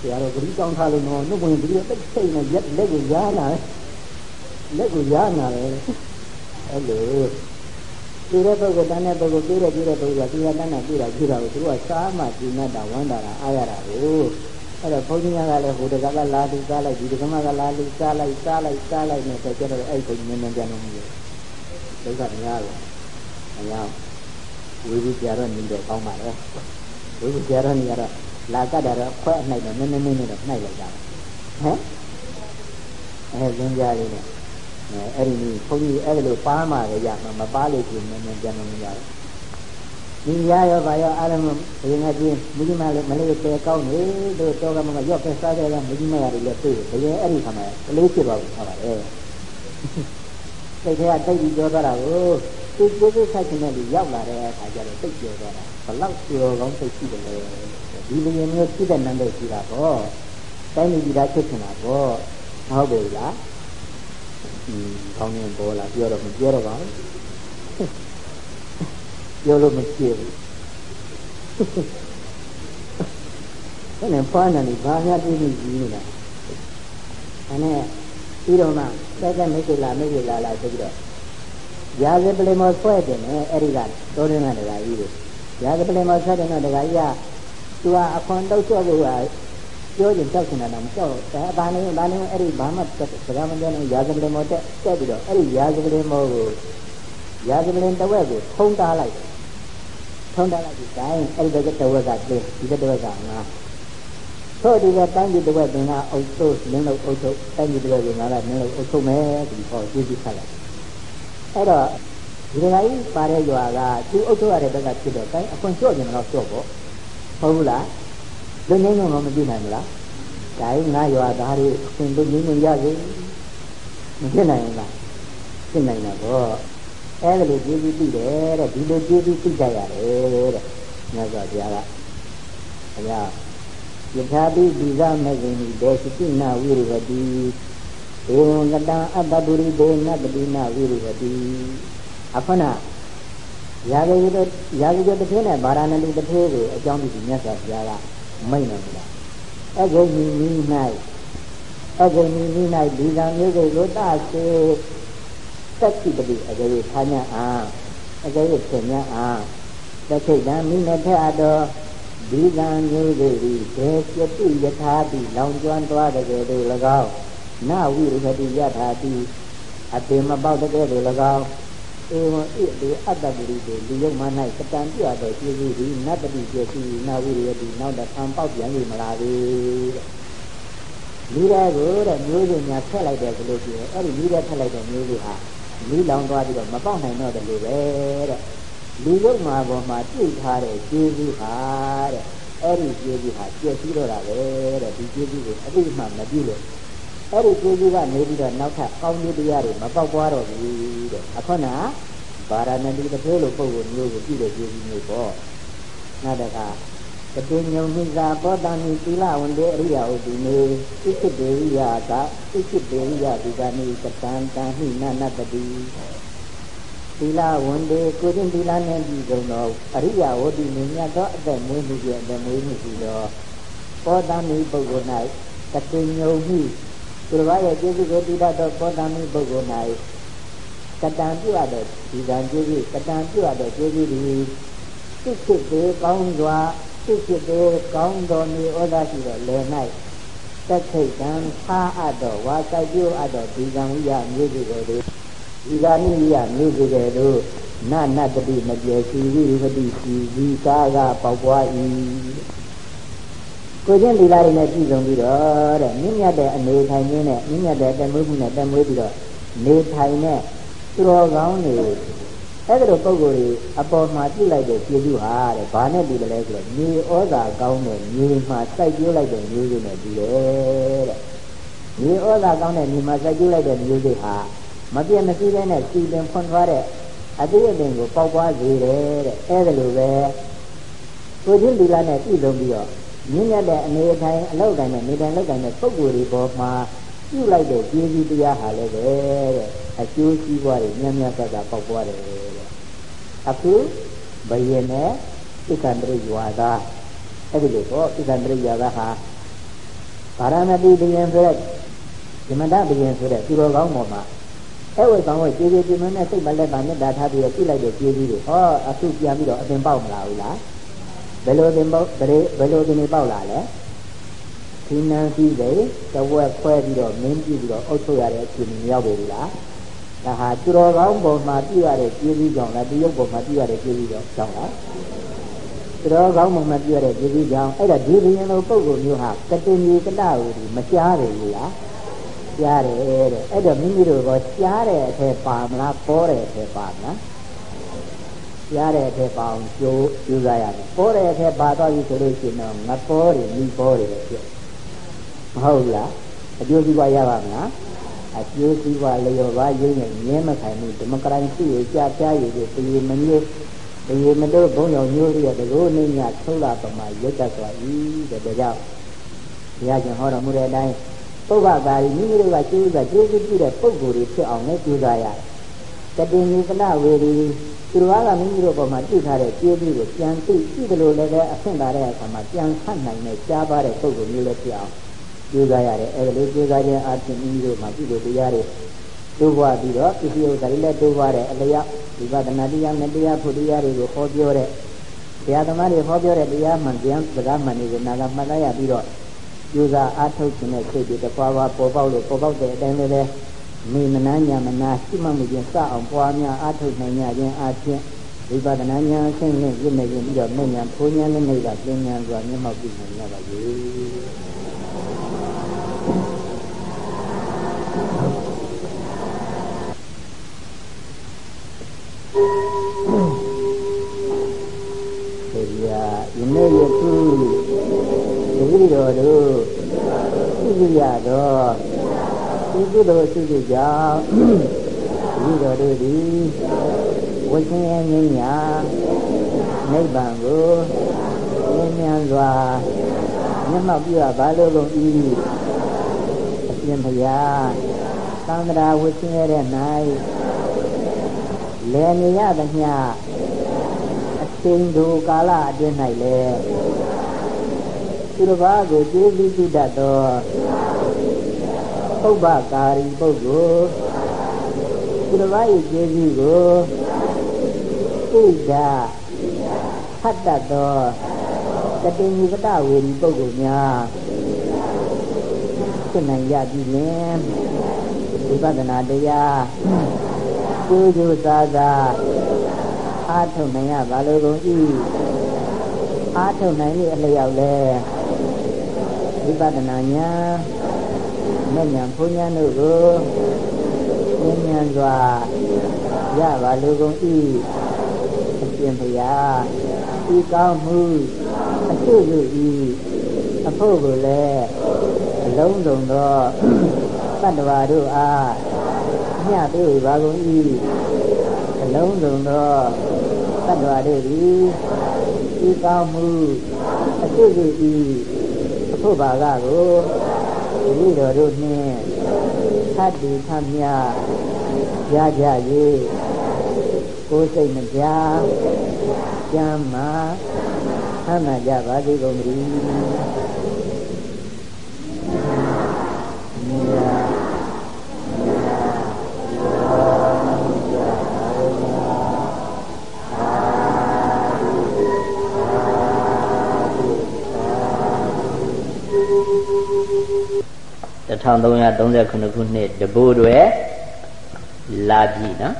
Speaker 1: ဆရာတော်ဂရိကောင်းထားလို့တော့နှုတ်ဝင်ပြီးတော့တိတ်ဆိတ်နေရက်လက်ကိုရားလာတယ် လက်ကိုရားနာတယ်အဲ့လိုဒီတဲ့ပုဂ္ဂိုလ်တန်းတဲ့ပုဂ္ဂိုလ်ပြေးတဲ့ပြေးတဲ့ပုဂ္ဂိုလ်ကဒီကတန်းနဲ့ပြေးတာပြေးတာကိုသူကစားမှဒီနဲ့တာဝမ်းတာအားရတာကိုအဲ့တော့ဘုန်းကြီးများကလည်းဟိုတကကလာလူစားလိုက်ဒီတကမကလာလူစားလိုက်စားလိုက်စားလိုက်နဲ့ဆိုကြတော့အဲ့ဘုန်းကြီးနည်းနည်းပြန်လို့မရဘူးဒုက္ခများတယ်အများဝိဝိကြတော့နေတော့ကောင်းပါလေဝိဝိကြတော့နေရတော့လာကတ်တာတော့ခွဲအနှိုက်တော့နည်းနည်းနည်းနည်းတော့နှိုက်လိုက်ကြတယ်ဟမ်အဲရင်းကြလေးနဲ့ အဲအဲ့ဒီนี่ဘုန်းကြီးအဲ့လိုပါမှလည်းရမှာမပါလို့ပြင်နည်းနည်းပြန်လို့မရဘူးဒီရရောပါရောအားလုံးဘယ်ငါချင်းမိမလေးမလေးတဲကောင်းနေတို့တော့ကမကရော့ပဲစားကြရမိမရတယ်လည်းသိတယ်ဘယ်အဲ့ဒီခါမှာကလေးဖြစ်သွားပြီဟုတ်ပါတယ်စိတ်ထဲကတိတ်ပြီးပြောသွားတာကိုသူကိုယ်ကိုယ်ဆိုင်တဲ့လူရောက်လာတဲ့အခါကျတော့တိတ်ပြောသွားတာဘလောက်ပြောကောင်းစိတ်ရှိတယ်လေဒီလူမျိုးဖြစ်တဲ့နံပါတ်ရှိတာပေါ့တိုင်းပြည်သားဖြစ်နေတာပေါ့မဟုတ်ဘူးလား ကောင်းနေပေါ်လာပြောတော့မပြောတော့ပါဘူးပြောလို့မဖြစ်ဘူးအဲ့နဲ့ပွားနေတယ်ဘာများပြည့်ပြီးကြီးနေတာအဲ့နဲ့ပြီးတော့မှစက်ကမိတ်ကလာမိတ်ကလာလာဆိုပြီးတော့ရာဇပလင်မောဆွဲတယ်နဲ့အဲ့ဒီကတိုးရင်းကတကကြီးတွေရာဇပလင်မောဆွဲတယ်နဲ့တကကြီးကသူကအခွန်တုတ်ချော့ဖို့က ပြောရင်ကြောက်နေတာတော့မကြောက်ဒါဘာနေဘာနေအဲ့ဒီဘာမှစကားမပြောနဲ့ရာဇပလင်မောတက်တက်ပြီးတော့အဲ့ဒီရာဇပလင်မောကိုရာဇပလင်တဝက်ကိုထုံးတားလိုက်ထုံးတားလိုက်ဒီတိုင်းအဲ့ဒီတဝက်ကကျင်းဒီတဝက်ကငါဆိုဒီကတိုင်းပြည်တဝက်တင်ကအုပ်စုလင်းလို့အုပ်စုတိုင်းပြည်တဝက်ကငါလည်းလင်းလို့အုပ်စုမယ်ဒီဟောကြည့်ကြည့်ခါလိုက်အဲ့တော့ဒီကကြီးပါတဲ့ရွာကသူအုပ်စုရတဲ့ဘက်ကဖြစ်တော့တိုင်းအခွင့်ကျော့ကျင်တော့ကျော့ပေါ့ဟုတ်ဘူးလားလူငင်းငုံတော့မကြည့်နိုင်ဘူးလား ဒါရင်ငါရွာသားတွေအခွင့်လူငင်းငုံရစေမဖြစ်နိုင်ဘူးလားဖြစ်နိုင်တာပေါ့အဲ့ဒါလိုကြည့်ပြီးသိတယ်တဲ့ဒီလိုကြည့်ပြီးသိကြရတယ်တဲ့မြတ်စွာဘုရားကအရာယထာပိဒီဇမဂ္ဂိနိဒေသိနာဝိရဝတိဧဝံကတံအတ္တပုရိဒေနတတိနာဝိရဝတိအခုနရာဂိတို့ရာဂိတို့တစ်ထဲနဲ့ဗာရာဏသီတစ်ထဲကိုအကြောင်းပြုပြီးမြတ်စွာဘုရားကမိတ်နေပြီလား အဂိမိမိ၌အဂိမိမိ၌ဒီကံမျိုးကိုတစေတက္ခိပတိအဂိခာညာအာအဂိဖြင့်ညာအာတခိတံမိနထအတော်ဒီကံမျိုးကိုဒီဘေကျတိယထာတိလောင်ကျွမ်းသွားတဲ့ကဲ့သို့၎င်းနဝိရခတိယထာတိအပင်မပေါက်တဲ့ကဲ့သို့၎င်း ဧဝံဣတိအတ္တပရိတေလူယုံမ၌ကတံပြသောကျေးဇူးသည်နတ္တိကျေစီနာဝိရယတိနောက်တံပေါက်ပြန်ပြီမလားလေမိတဲ့ကိုတဲ့မျိုးစုများဖက်လိုက်တယ်ဆိုလို့ရှိရင်အဲ့ဒီမိတဲ့ဖက်လိုက်တဲ့မျိုးစုဟာမိလောင်သွားပြီးတော့မပေါက်နိုင်တော့တယ်လို့ပဲတဲ့လူလုံးမှာပေါ်မှာပြုတ်ထားတဲ့ကျေးဇူးဟာတဲ့အဲ့ဒီကျေးဇူးဟာပြည့်စည်တော့တာပဲတဲ့ဒီကျေးဇူးကိုအတိအမှမပြုလို့ အဲ့ဒီကျေးဇူးကနေပြီးတော့နောက်ထပ်ကောင်းကျိုးတရားတွေမပေါက်ပွားတော့ဘူးတဲ့အခုနဗာရာဏသီတစ်ပြေလို့ပုံကိုမျိုးကိုပြုတဲ့ကျေးဇူးမျိုးပေါ့နောက်တကတတိညုံမိသာပောတံမိသီလဝန္တေအရိယဥတိနေသိခိတေရိယကသိခိတေရိယဒီကနိကတံတံဟိနနတတိသီလဝန္တေကိုခြင်းသီလနဲ့ပြည်စုံသောအရိယဝတိနေမြတ်သောအသက်မွေးမှုဖြင့်အသက်မွေးမှုရှိသောပောတံမိပုဂ္ဂိုလ်၌တတိညုံမိ သူတော်ဘာရဲ့ကျေးဇူးကိုတည်တတ်သောပောတံမိပုဂ္ဂိုလ်၌ကတံပြုရတဲ့ဒီကံကျေးဇူးကတံပြုရတဲ့ကျေးဇူးသည်သိခိတေကောင်းစွာစိတ်ဖြစ်တဲ့ကောင်းတော်နေဩဇာရှိတော်လယ်၌တက်ခိတ်တံဖာအပ်တော်ဝါစိုက်ပြိုးအပ်တော်ဒီကံဝိယမျိုးစုတွေဒီကနိဝိယမျိုးစုတွေတို့နနတတိမပြေစီဝိဝတိစီဒီကာကပေါက်ပွား၏ ကိုချင်းလီလာတွေနဲ့ပြည်စုံပြီးတော့တဲ့မြင့်မြတ်တဲ့အနေထိုင်ခြင်းနဲ့မြင့်မြတ်တဲ့တမွေးမှုနဲ့တမွေးပြီးတော့နေထိုင်တဲ့သူတော်ကောင်းတွေအဲ့ဒါလိုပုံကိုယ်တွေအပေါ်မှာပြုလိုက်တဲ့ကျေးဇူးဟာတဲ့ဘာနဲ့ပြီးလဲဆိုတော့မြေဩဇာကောင်းတဲ့မြေမှာစိုက်ပျိုးလိုက်တဲ့မျိုးစုနဲ့ပြီးတယ်တဲ့မြေဩဇာကောင်းတဲ့မြေမှာစိုက်ပျိုးလိုက်တဲ့မျိုးစုဟာမပြည့်မစည်းတဲ့နဲ့စီပင်ဖွင့်သွားတဲ့အသေးအပင်ကိုပေါက်ပွားစေတယ်တဲ့အဲ့ဒါလိုပဲကိုချင်းဒီလာနဲ့ပြည်လုံးပြီးတော့ မြင့်မြတ်တဲ့အနေထိုင်အလောက်တိုင်းနဲ့နေတိုင်းလောက်တိုင်းနဲ့ပုံကိုယ်တွေပေါ်မှာပြုလိုက်တဲ့ကျေးဇူးတရားဟာလည်းပဲတဲ့အကျိုးစီးပွားတွေများများသက်သာပေါက်ပွားတယ်အခုဘယင်နဲ့ဣက္ခန္တရိယဝါဒအဲ့ဒီလိုပေါ့ဣက္ခန္တရိယဝါဒဟာဗာရာဏသီဘယင်ဆိုတဲ့ဇမန္တဘယင်ဆိုတဲ့သူတော်ကောင်းပေါ်မှာအဲ့ဝေကောင်ဝေကျေကျေပြင်းနဲ့စိတ်မလက်ပါမေတ္တာထားပြီးပြလိုက်တဲ့ကျေကြီးတွေဟောအခုပြန်ပြီးတော့အသင်ပေါက်မလာဘူးလား ဘယ်လိုသင်ပေါက်ဘယ်ဘယ်လိုသင်ပေါက်လာလဲဒီနန်းစည်းစိတ်တဝက်ခွဲပြီးတော့မင်းပြီးပြီးတော့အုပ်ချုပ်ရတဲ့အချိန်မရောက်ဘူးလားဒါဟာသူတော်ကောင်းပုံမှာပြရတဲ့ကျေးဇူးကြောင့်လားတရုပ်ပုံမှာပြရတဲ့ကျေးဇူးကြောင့်ကြောင့်လားသူတော်ကောင်းပုံမှာပြရတဲ့ကျေးဇူးကြောင့်အဲ့ဒါဒီဘယင်လိုပုံကိုမျိုးဟာကတိမြေကတကိုဒီမကြားတယ်ဘူးလားကြားတယ်တဲ့အဲ့တော့မိမိတို့ကကြားတဲ့အထက်ပါမလားပေါ်တဲ့အထက်ပါမလား ကြားတဲ့အထက်ပါအောင်ကြိုးကြိုးစားရတယ်ပေါ်တဲ့အထက်ပါသွားပြီဆိုလို့ရှိရင်တော့ငပေါ်တယ်မိပေါ်တယ်ဖြစ်မဟုတ်လားအကျိုးစီးပွားရပါမလားအကျိုးစီးပွားလျော်ပါရင်းနဲ့မြဲမခံဘူးဒီမကရိုင်းရှိရကြပြားရည်တွေပြေမမျိုးပြေမတို့ဘုံတော်မျိုးတွေတကူနေညထုတ်လာပမာရုပ်တတ်သွား၏တဲ့ဒါကြောင့်ဘုရားရှင်ဟောတော်မူတဲ့အတိုင်းပုဗ္ဗကာရီမိမိတို့ကကျေးဇူးကကျေးဇူးပြုတဲ့ပုဂ္ဂိုလ်တွေဖြစ်အောင်လည်းကြိုးစားရတယ်တတိယကနဝေဒီ သူတော်ကမိမိတို့ပေါ်မှာပြုထားတဲ့ကျေးဇူးကိုပြန်သိရှိတယ်လို့လည်းအဆင့်သာတဲ့အခါမှာပြန်ဆတ်နိုင်တဲ့ကြားပါတဲ့ပုဂ္ဂိုလ်မျိုးလည်းဖြစ်အောင်ကြိုးစားရတယ်အဲဒါလေးကြိုးစားခြင်းအပြင်မိမိတို့မှာပြုလို့တရားတွေတိုးပွားပြီးတော့ပစ္စည်းဥစ္စာတွေလည်းတိုးပွားတဲ့အလျောက်ဝိပဿနာတရားနဲ့တရားဖို့တရားတွေကိုဟောပြောတဲ့တရားသမားတွေဟောပြောတဲ့တရားမှန်ပြန်စကားမှန်တွေကိုနာကမှတ်လိုက်ရပြီးတော့ကြိုးစားအားထုတ်ခြင်းနဲ့စိတ်တွေတပွားပွားပေါ်ပေါက်လို့ပေါ်ပေါက်တဲ့အတိုင်းလည်း မိမနာညာမနာရှိမှမှုချင်းစအောင်ပွားများအားထုတ်နိုင်ကြခြင်းအပြင်ဝိပဿနာဉာဏ်ဆင့်နဲ့ပြည့်နေပြီးတော့မြညာဖိုးဉာဏ်နဲ့နေတာပြဉာဏ်စွာမျက်မှောက်ပြုနိုင်ကြပါစေယနေ့ယခုတတိတော်တို့သိကြရတော့ ဒီကုသိုလ်ရှိကြကြောင့်ဒီတော်တို့သည်ဝိရှင်ရဲ့ဉာဏ်ညာနိဗ္ဗာန်ကိုဉာဏ်ဉာဏ်စွာမျက်မှောက်ပြရပါလို့ကုန်ဤအရှင်ဘုရားသံဃာဝိရှင်ရဲ့၌လည်နေရသမျှချိန်တို့ကာလအတွင်း၌လည်းသူတစ်ပါးကိုကျေးဇူးပြုတတ်သော ပုဗ္ဗကာရီပုဂ္ဂိုလ်သူတစ်ပါး၏ကျေးဇူးကိုသိတာဟတ်တတ်သောကတိဉ္ကတဝေဒီပုဂ္ဂိုလ်များဖြစ်နိုင်ရပြီလင်ဝိပဿနာတရားကျိုးကျိုးစားစားအားထုတ်နိုင်ရပါလို့ကုန်ဤအားထုတ်နိုင်ရဲ့အလျောက်လဲဝိပဿနာဉာဏ် မဉ္ဇဉ်ဘုံညာတို့ကိုဉာဏ်ဉာဏ်စွာရပါလိုကုန်၏အရှင်ဘုရားဤကောင်းမှုအကျိုးစုဤအဖို့ကိုလည်းအလုံးစုံသောတတ္တဝါတို့အားမျှပေးပါကုန်၏အလုံးစုံသောတတ္တဝါတို့သည်ဤကောင်းမှုအကျိုးစုဤအဖို့ဘာကကို ဒီတော်တို့နှင့်သတ္တိသမြရကြ၍ကိုယ်စိတ်မပြကျမ်းမာဆမ်းသာကြပါစေကုန်သတည်း 1339ခုနှစ်တဘူတွေလာပြီနော်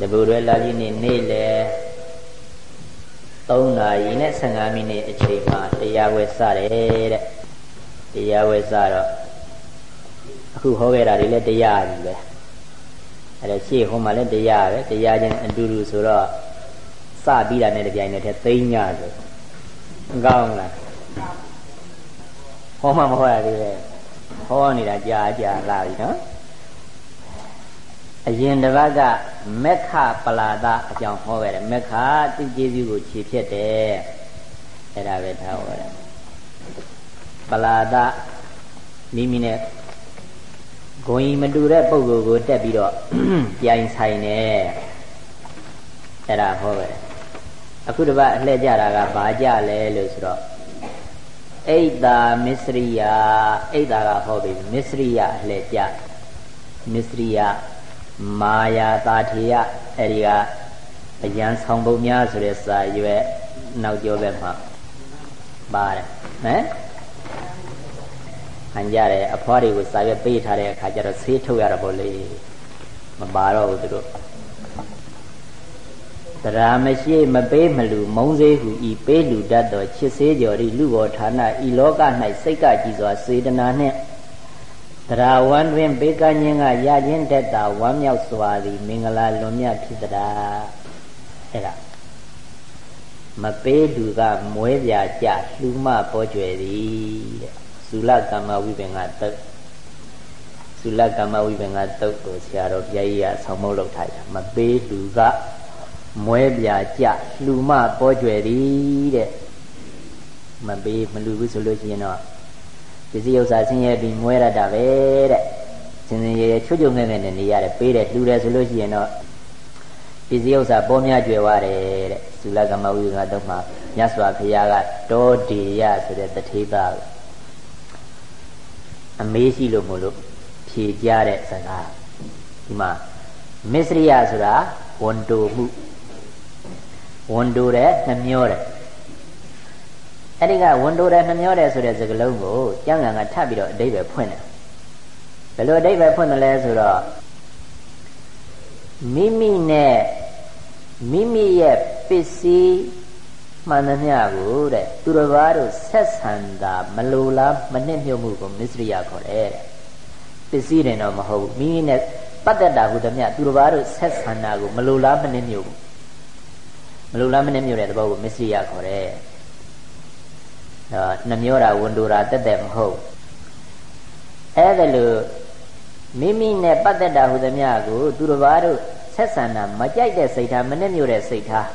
Speaker 1: တဘူတွေလာပြီနေ့နေ့လေ3နာရီနဲ့15မိနစ်အချိန်မှာတရားဝဲစတယ်တဲ့တရားဝဲစတော့အခုဟောခဲ့တာတွေလည်းတရားကြီးပဲအဲ့ဒါရှေ့ဟောမှလည်းတရားပဲတရားချင်းအတူတူဆိုတော့စပြီးတာနဲ့တပြိုင်နက်တည်းသိညာဆိုကောင်းလား ဟောမှမဟောရသေးပဲဟောနေတာကြာကြာလာပြီနော်အရင်တစ်ပတ်ကမက္ခပလာဒအကြောင်းဟောခဲ့တယ်မက္ခသူကျေးဇူးကိုခြေဖြတ်တယ်အဲ့ဒါပဲထားဟောတယ်ပလာဒမိမိနဲ့ဂုံကြီးမတူတဲ့ပုံကိုကိုတက်ပြီးတော့ပြိုင်ဆိုင်တယ်အဲ့ဒါဟောခဲ့တယ်အခုတစ်ပတ်အလှည့်ကြတာကဘာကြလဲလို့ဆိုတော့ အိတ်တာမစ္စရိယအိတ်တာကဟောပြီမစ္စရိယအလှကြမစ္စရိယမာယာတာထေယအဲ့ဒီကအရန်ဆောင်ပုံများဆိုတဲ့စာရွယ်နောက်ကျောဘက်မှာပါတယ်ဟမ်ခံကြတယ်အဖွားတွေကိုစာရွက်ပေးထားတဲ့အခါကျတော့ဆေးထုတ်ရတာပေါ့လေမပါတော့ဘူးသူတို့ တရားမရှိမပေးမလူမုံစေဟုဤပေးလူတတ်သောချစ်စေကြော်ဤလူဘောဌာနဤလောက၌စိတ်ကကြည်စွာစေတနာနှင့်တရားဝမ်းတွင်ဘေကညင်းကရခြင်းတက်တာဝမ်းမြောက်စွာသည်မင်္ဂလာလွန်မြတ်ဖြစ်တရာအဲ့ဒါမပေးလူကမွဲပြကြလှူမပေါ်ကျွယ်သည်တဲ့သုလကမ္မဝိပင်္ဂတုတ်သုလကမ္မဝိပင်္ဂတုတ်ကိုဆရာတော်ဘုရားကြီးကဆောင်းမုတ်လုပ်ထားတာမပေးလူက မွဲပြကြလှူမပေါ်ကျွယ်သည်တဲ့မပေးမလူဘူးဆိုလို့ရှိရင်တော့ပစ္စည်းဥစ္စာဆင်းရဲပြီးမွဲရတာပဲတဲ့စင်စင်ရဲရဲချွတ်ချွတ်ငဲ့ငဲ့နဲ့နေရတယ်ပေးတယ်လှူတယ်ဆိုလို့ရှိရင်တော့ပစ္စည်းဥစ္စာပေါ်များကျွယ်သွားတယ်တဲ့သုလကမဝိကတော့မှမြတ်စွာဘုရားကတောဒေယဆိုတဲ့တထေသားအမေးရှိလို့မလို့ဖြေကြတဲ့စကားဒီမှာမစ္စရိယဆိုတာဝန်တိုမှု ဝန်တိုတယ်နှမျောတယ်အဲ့ဒီကဝန်တိုတယ်နှမျောတယ်ဆိုတဲ့စကားလုံးကိုကျမ်းဂန်ကထပ်ပြီးတော့အဓိပ္ပာယ်ဖွင့်တယ်ဘယ်လိုအဓိပ္ပာယ်ဖွင့်တယ်လဲဆိုတော့မိမိနဲ့မိမိရဲ့ပစ္စည်းမှန်သမျှကိုတဲ့သူတစ်ပါးတို့ဆက်ဆံတာမလိုလားမနစ်မြုပ်မှုကိုမစ္စရိယခေါ်တယ်တဲ့ပစ္စည်းတယ်တော့မဟုတ်ဘူးမိမိနဲ့ပတ်သက်တာဟုသမျှသူတစ်ပါးတို့ဆက်ဆံတာကိုမလိုလားမနစ်မြုပ်ဘူး မလိုလားမနှမျိုးတဲ့သဘောကိုမစ္စရိယခေါ်တယ်။အဲနှမျိုးတာဝန်တူတာတက်တက်မဟုတ်။အဲဒါလို့မိမိနဲ့ပတ်သက်တာဟူသမျှကို သူတစ်ပါးတို့ဆက်ဆံတာမကြိုက်တဲ့စိတ်ထားမနှမျိုးတဲ့စိတ်ထား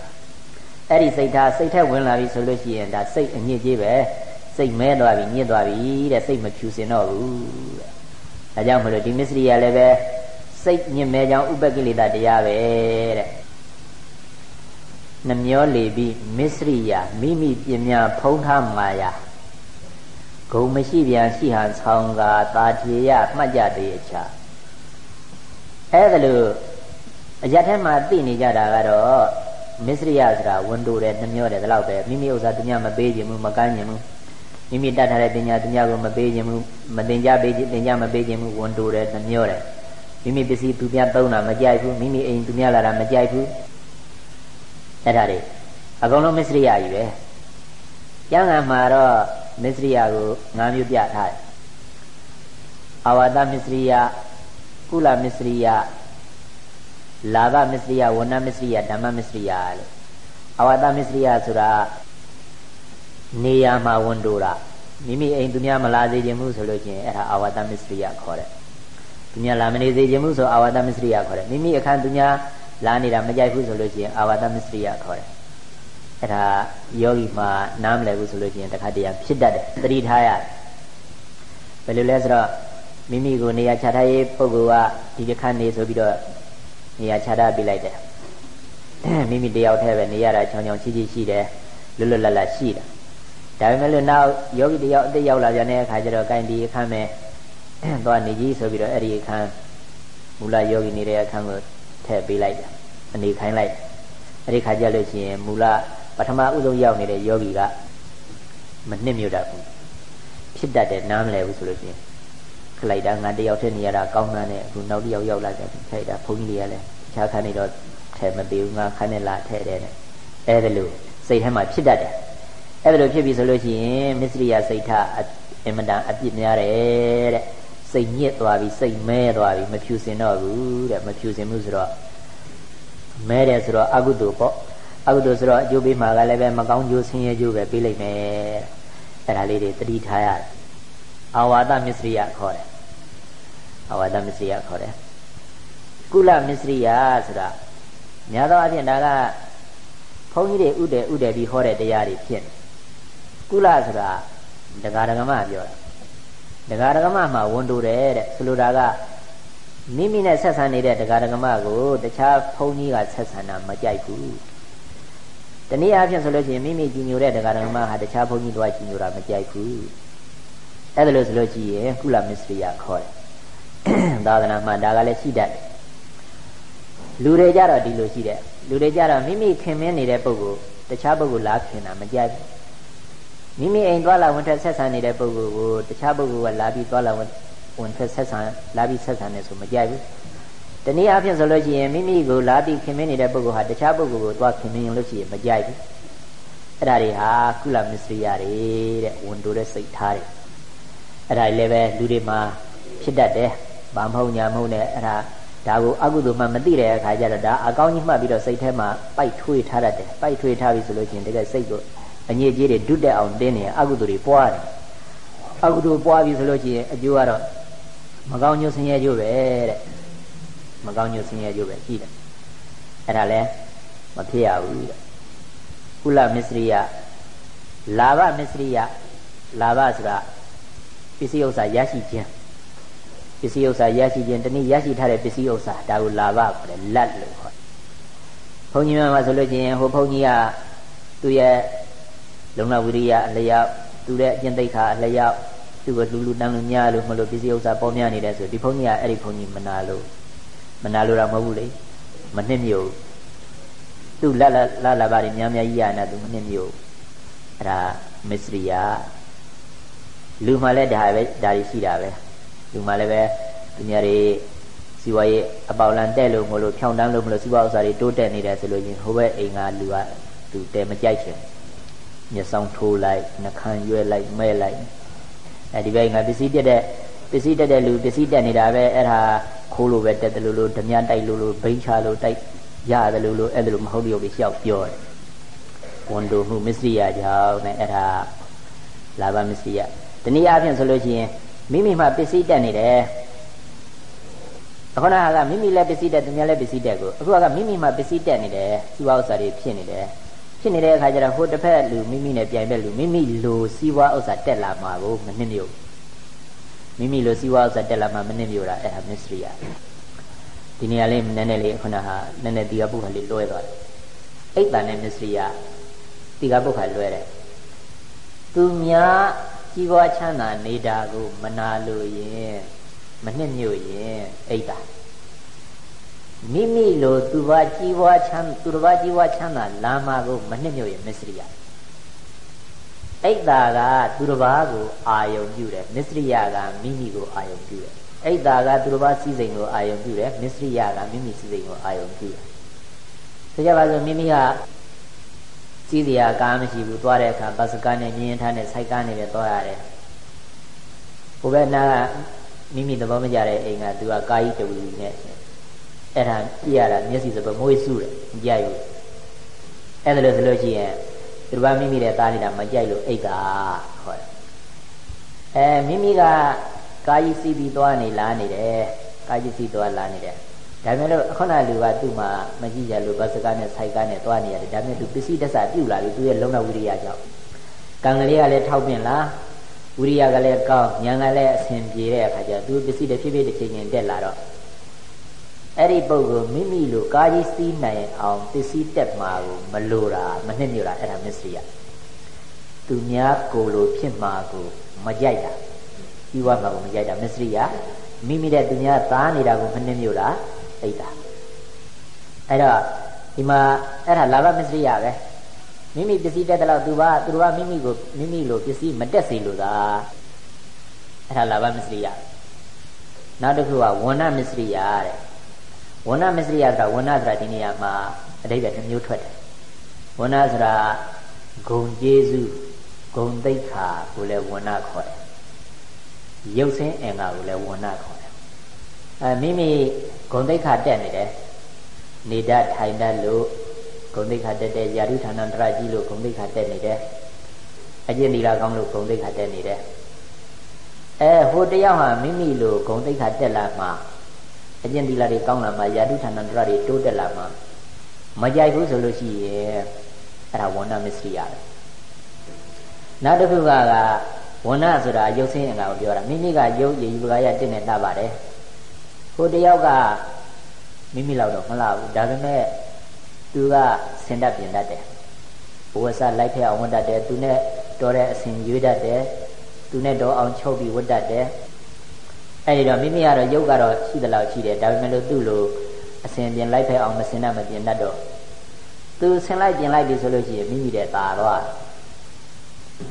Speaker 1: အဲ့ဒီစိတ်ထားစိတ်ထက်ဝင်လာပြီဆိုလို့ရှိရင်ဒါစိတ်အညစ်အကြေးပဲစိတ်မဲသွားပြီညစ်သွားပြီတဲ့စိတ်မဖြူစင်တော့ဘူးတဲ့။ဒါကြောင့်မလို့ဒီမစ္စရိယလည်းပဲစိတ်ညစ်မဲကြောင်းဥပကိလေသာတရားပဲတဲ့ နှမျောလေပြီးမစ္စရိယမိမိပြင်းများဖုံးထားမာယာဂုံမရှိပြန်ရှိဟန်ဆောင်းကတာထေရမှတ်ကြတဲ့အချာအဲဒါလို့အရက်ထဲမှာသိနေကြတာကတော့မစ္စရိယဆိုတာဝန်တိုတယ်နှမျောတယ်ဒါတော့ပဲမိမိဥစ္စာသူများမပေးခြင်းဘူးမကမ်းခြင်းဘူးမိမိတတ်ထားတဲ့ပညာသူများကိုမပေးခြင်းဘူးမတင်ကြပေးခြင်းတင်ကြမပေးခြင်းဘူးဝန်တိုတယ်နှမျောတယ်မိမိပစ္စည်းသူများသုံးတာမကြိုက်ဘူးမိမိအိမ်သူများလာတာမကြိုက်ဘူး အဲ့ဒါတွေအကုန်လုံးမစ္စရိယကြီးပဲကျမ်းဂန်မှာတော့မစ္စရိယကို၅မျိုးပြထားတယ်
Speaker 2: အာဝါဒမစ္စရိယကုလမစ္စရိယလာဘမစ္စရိယဝဏမစ္စရိယဓမ္မမစ္စရိယလို့အာဝါဒမစ္စရိယဆိုတာနေရာမှာဝန်တိုတာမိမိအိမ်သူများမလာစေခြင်းမှုဆိုလို့ချင်းအဲ့ဒါအာဝါဒမစ္စရိယခေါ်တယ်သူများလာမနေစေခြင်းမှုဆိုအာဝါဒမစ္စရိယခေါ်တယ်မိမိအခန်းသူများ လာနေတာမကြိုက်ဘူးဆိုလို့ချင်းအာဝါဒမစ္စရိယခေါ်တယ်အဲ့ဒါယောဂီမှာနားမလည်ဘူးဆိုလို့ချင်းတခါတည်းဖြစ်တတ်တယ်သတိထားရတယ်ဘယ်လိုလဲဆိုတော့မိမိကိုနေရာချထားရေးပုဂ္ဂိုလ်ကဒီတစ်ခါနေဆိုပြီးတော့နေရာချထားပေးလိုက်တယ်မိမိတယောက်တည်းပဲနေရတာချောင်းချောင်းချီချီရှိတယ်လွတ်လွတ်လပ်လပ်ရှိတယ်ဒါပေမဲ့လို့နောက်ယောဂီတယောက်အစ်ရောက်လာပြန်တဲ့အခါကျတော့ကိုင်းဒီအခန်းမဲ့သွားနေကြီးဆိုပြီးတော့အဲ့ဒီအခန်းမူလယောဂီနေတဲ့အခန်းကို ထည့်ပေးလိုက်တယ်အနေခိုင်းလိုက်အဲ့ဒီခါကျလို့ရှိရင်မူလပထမဥဆုံးရောက်နေတဲ့ယောဂီကမနှစ်မြို့တတ်ဘူးဖြစ်တတ်တယ်နားမလဲဘူးဆိုလို့ရှိရင်ခလိုက်တာငါတယောက်ထည့်နေရတာကောင်းတာနဲ့အခုနောက်တယောက်ရောက်လာကြတယ်ခိုက်တာဘုန်းကြီးတွေကလည်းတခြားခန်းနေတော့ထဲမသေးဘူးငါခန်းနဲ့လာထဲတယ်နဲ့အဲ့ဒါလို့စိတ်ထဲမှာဖြစ်တတ်တယ်အဲ့ဒါလို့ဖြစ်ပြီဆိုလို့ရှိရင်မစ္စရိယစိတ်ထအင်မတန်အပြစ်များတယ်တဲ့ စိတ်ညစ်သွားပြီစိတ်မဲသွားပြီမဖြူစင်တော့ဘူးတဲ့မဖြူစင်မှုဆိုတော့မဲတယ်ဆိုတော့အကုသိုလ်ပေါ့အကုသိုလ်ဆိုတော့အကျိုးပေးမှာကလည်းပဲမကောင်းကျိုးဆင်းရဲကျိုးပဲပေးလိုက်မယ်အဲ့ဒါလေးတွေတတိထားရတယ်အာဝါဒမစ္စရိယခေါ်တယ်အာဝါဒမစ္စရိယခေါ်တယ်ကုလမစ္စရိယဆိုတာများသောအားဖြင့်ဒါကဘုန်းကြီးတွေဥတယ်ဥတယ်ပြီးဟောတဲ့တရားတွေဖြစ်ကုလဆိုတာဒကာဒကမပြောတာ ဒကာဒကမမှာဝန်တိုတယ်တဲ့ဆိုလိုတာကမိမိနဲ့ဆက်ဆံနေတဲ့ဒကာဒကမကိုတခြားဘုန်းကြီးကဆက်ဆံတာမကြိုက်ဘူးတနည်းအားဖြင့်ဆိုလို့ရှိရင်မိမိကြည်ညိုတဲ့ဒကာဒကမဟာတခြားဘုန်းကြီးတို့ကကြည်ညိုတာမကြိုက်ဘူးအဲ့ဒါလို့ဆိုလို့ရှိရင်ကုလမစ္စရိယခေါ်တယ်သာသနာမှာဒါကလည်းရှိတတ်တယ်လူတွေကြတော့ဒီလိုရှိတယ်လူတွေကြတော့မိမိခင်မင်းနေတဲ့ပုဂ္ဂိုလ်တခြားပုဂ္ဂိုလ်လားခင်တာမကြိုက်ဘူး မိမိအိမ်သွားလာဝင်ထွက်ဆက်ဆံနေတဲ့ပုဂ္ဂိုလ်ကိုတခြားပုဂ္ဂိုလ်ကလာပြီးသွားလာဝင်ထွက်ဆက်ဆံလာပြီးဆက်ဆံနေဆိုမကြိုက်ဘူးတနည်းအားဖြင့်ဆိုလို့ရှိရင်မိမိကိုလာပြီးခင်မင်းနေတဲ့ပုဂ္ဂိုလ်ဟာတခြားပုဂ္ဂိုလ်ကိုသွားခင်မင်းရင်လို့ရှိရင်မကြိုက်ဘူးအဲ့ဒါတွေဟာကုလမစ္စရိယတွေတဲ့ဝန်တိုတဲ့စိတ်ထားတွေအဲ့ဒါလည်းပဲလူတွေမှာဖြစ်တတ်တယ်ဘာမဟုတ်ညာမဟုတ်နဲ့အဲ့ဒါဒါကိုအကုသိုလ်မှမသိတဲ့အခါကျတော့ဒါအကောင်းကြီးမှတ်ပြီးတော့စိတ်ထဲမှာပိုက်ထွေးထားတတ်တယ်ပိုက်ထွေးထားပြီဆိုလို့ချင်းတကယ်စိတ်ကို အညစ်အကြေးတွေဒုတက်အောင်တင်းနေအကုသိုလ်တွေပွားတယ်အကုသိုလ်ပွားပြီဆိုလို့ချင်းအကျိုးကတော့မကောင်းညှို့ဆင်းရဲကျိုးပဲတဲ့မကောင်းညှို့ဆင်းရဲကျိုးပဲရှိတယ်အဲ့ဒါလဲမဖြစ်ရဘူးတဲ့ကုလမစ္စရိယလာဘမစ္စရိယလာဘဆိုတာပစ္စည်းဥစ္စာရရှိခြင်းပစ္စည်းဥစ္စာရရှိခြင်းတနည်းရရှိထားတဲ့ပစ္စည်းဥစ္စာဒါကိုလာဘခေါ်တယ်လက်လို့ခေါ်တယ်ဘုန်းကြီးများမှာဆိုလို့ချင်းဟိုဘုန်းကြီးကသူ့ရဲ့ လုံလဝိရိယအလျောက်သူတဲ့အကျင့်သိက္ခာအလျောက်သူ့ကိုလူလူတန်းလူညာလို့မလို့ပစ္စည်းဥစ္စာပေါ်များနေတယ်ဆိုဒီဘုန်းကြီးကအဲ့ဒီဘုန်းကြီးမနာလို့မနာလို့တော့မဟုတ်ဘူးလေမနှစ်မြို့သူ့လက်လက်လာပါတွေများများကြီးရနာသူမနှစ်မြို့အဲ့ဒါမစ္စရိယလူမှလည်းဒါပဲဒါတွေရှိတာပဲလူမှလည်းပဲသူများတွေစီဝါရေးအပေါလန်တဲ့လို့မလို့ဖြောင်းတန်းလို့မလို့စီဝါဥစ္စာတွေတိုးတက်နေတယ်ဆိုလို့ရင်ဟိုဘက်အိမ်ကလူကသူတဲမကြိုက်ချင် မျက်စောင်းထိုးလိုက်နှခမ်းရွဲလိုက်မဲလိုက်အဲဒီဘက်ကပစ္စည်းတက်တဲ့ပစ္စည်းတက်တဲ့လူပစ္စည်းတက်နေတာပဲအဲ့ဒါခိုးလို့ပဲတက်တယ်လို့လို့ဓမြတိုက်လို့လို့ဘိန်းချလို့တိုက်ရတယ်လို့လို့အဲ့ဒါလို့မဟုတ်ရုပ်ပြီးရှောက်ပြောတယ်ဝန်တိုမှုမစ္စရိယကြောင့်နဲ့အဲ့ဒါလာဘမစ္စရိယတနည်းအားဖြင့်ဆိုလို့ရှိရင်မိမိမှပစ္စည်းတက်နေတယ်အခုနကမိမိလည်းပစ္စည်းတက်သူများလည်းပစ္စည်းတက်ကိုအခုကမိမိမှပစ္စည်းတက်နေတယ်စီဝါဥစ္စာတွေဖြစ်နေတယ် ဖြစ်နေတဲ့အခါကျတော့ဟိုတစ်ဖက်လူမိမိနဲ့ပြိုင်ဘက်လူမိမိလိုစီဝါဥစ္စာတက်လာမှာကိုမနှိမ့်မြို့မိမိလိုစီဝါဥစ္စာတက်လာမှာမနှိမ့်မြို့တာအဲ့ဒါမစ္စရိယဒီနေရာလေးနည်းနည်းလေးခုနဟာနည်းနည်းတီကပုခါလေးလွဲသွားတယ်အိတ်တန်နဲ့မစ္စရိယတီကပုခါလွဲတယ်သူများကြီးပွားချမ်းသာနေတာကိုမနာလို့ရင်မနှစ်မြို့ရင်အိတ်တာ မိမိလိုသူဘာကြီးပွားချမ်းသူတစ်ပါးကြီးပွားချမ်းသာလာမှာကိုမနှစ်မြို့ရင်မစ္စရိယအိတ်တာကသူတစ်ပါးကိုအာယုံပြုတယ်မစ္စရိယကမိမိကိုအာယုံပြုတယ်အိတ်တာကသူတစ်ပါးစည်းစိမ်ကိုအာယုံပြုတယ်မစ္စရိယကမိမိစည်းစိမ်ကိုအာယုံပြုတယ်ဆိုကြပါစို့မိမိကစီးစရာကားမရှိဘူးသွားတဲ့အခါဘတ်စကားနဲ့မြင်းထားနဲ့စိုက်ကားနဲ့ပဲသွားရတယ်ဟိုဘက်နာကမိမိသဘောမကျတဲ့အိမ်ကသူကကာယီတဝီနဲ့ အဲ့ဒါကြည့်ရတာမျက်စိစပမွေးစုတယ်မကြိုက်ဘူးအဲ့ဒါလို့ဆိုလို့ရှိရင်သူကမိမိတဲ့သားနေတာမကြိုက်လို့အိတ်တာဟောတယ်အဲမိမိကကာယီစီးပြီးသွားနေလားနေတယ်ကာယီစီးသွားလာနေတယ်ဒါပေမဲ့လို့ခုနလူကသူ့မှာမကြည့်ရလို့ဘတ်စကားနဲ့စိုက်ကားနဲ့သွားနေရတယ်ဒါပေမဲ့သူပစ္စည်းတစ္ဆာပြုတ်လာပြီသူရဲ့လုံလဝိရိယကြောင့်ကံကလေးကလည်းထောက်ပင်လားဝိရိယကလည်းကောင်းဉာဏ်ကလည်းအဆင်ပြေတဲ့အခါကျသူပစ္စည်းတစ်ဖြည်းဖြည်းတစ်ချိန်ချင်းတက်လာတော့ အဲ့ဒီပုဂ္ဂိုလ်မိမိလိုကာကြီးစီးနိုင်အောင်ပစ္စည်းတက်မှာကိုမလိုတာမနှစ်မြို့တာအဲ့ဒါမစ္စရိယသူများကိုလိုဖြစ်မှာကိုမကြိုက်တာပြီးွားမှာကိုမကြိုက်တာမစ္စရိယမိမိတဲ့သူများသားနေတာကိုမနှစ်မြို့တာအိတ်တာအဲ့တော့ဒီမှာအဲ့ဒါလာဘမစ္စရိယပဲမိမိပစ္စည်းတက်တဲ့လောက်သူကသူတို့ကမိမိကိုမိမိလိုပစ္စည်းမတက်စေလို့သာအဲ့ဒါလာဘမစ္စရိယနောက်တစ်ခုကဝဏ္ဏမစ္စရိယတဲ့ ဝဏ္ဏမစ္စရိယဆိုတာဝဏ္ဏဆိုတာဒီနေရာမှာအဓိပ္ပာယ်တစ်မျိုးထွက်တယ်ဝဏ္ဏဆိုတာဂုံကျေးဇူးဂုံသိက္ခာကိုလည်းဝဏ္ဏခေါ်တယ်ရုပ်ဆင်းအင်္ဂါကိုလည်းဝဏ္ဏခေါ်တယ်အဲမိမိဂုံသိက္ခာတက်နေတယ်နေတတ်ထိုင်တတ်လို့ဂုံသိက္ခာတက်တဲ့ယာရုဌာနတရကြီးလို့ဂုံသိက္ခာတက်နေတယ်အကျင့်ဒီလာကောင်းလို့ဂုံသိက္ခာတက်နေတယ်အဲဟိုတယောက်ဟာမိမိလိုဂုံသိက္ခာတက်လာမှ အကျင့်ဒီလာတွေကောင်းလာမှယာတုဌာနတရတွေတိုးတက်လာမှမကြိုက်ဘူးဆိုလို့ရှိရင်အဲ့ဒါဝဏ္ဏမစ္စရိယပဲနောက်တစ်ခုကကဝဏ္ဏဆိုတာရုပ်ဆင်းအင်္ဂါကိုပြောတာမိမိကရုပ်ရည်ယူကာယတင့်နေတတ်ပါတယ်ဟိုတယောက်ကမိမိလောက်တော့မလားဘူးဒါပေမဲ့သူကဆင်တတ်ပြင်တတ်တယ်ဘဝဆလိုက်ဖက်အောင်ဝတ်တတ်တယ်သူနဲ့တော်တဲ့အစဉ်ရွေးတတ်တယ်သူနဲ့တော်အောင်ချုပ်ပြီးဝတ်တတ်တယ် အဲ့ဒီတော့မိမိကတော့ယုတ်ကတော့ရှိသလောက်ရှိတယ်ဒါပေမဲ့လို့သူ့လိုအစဉ်ပြင်လိုက်ဖက်အောင်မစင်တတ်မပြင်တတ်တော့သူဆင်လိုက်ပြင်လိုက်ပြီဆိုလို့ရှိရင်မိမိတဲ့ตาတော့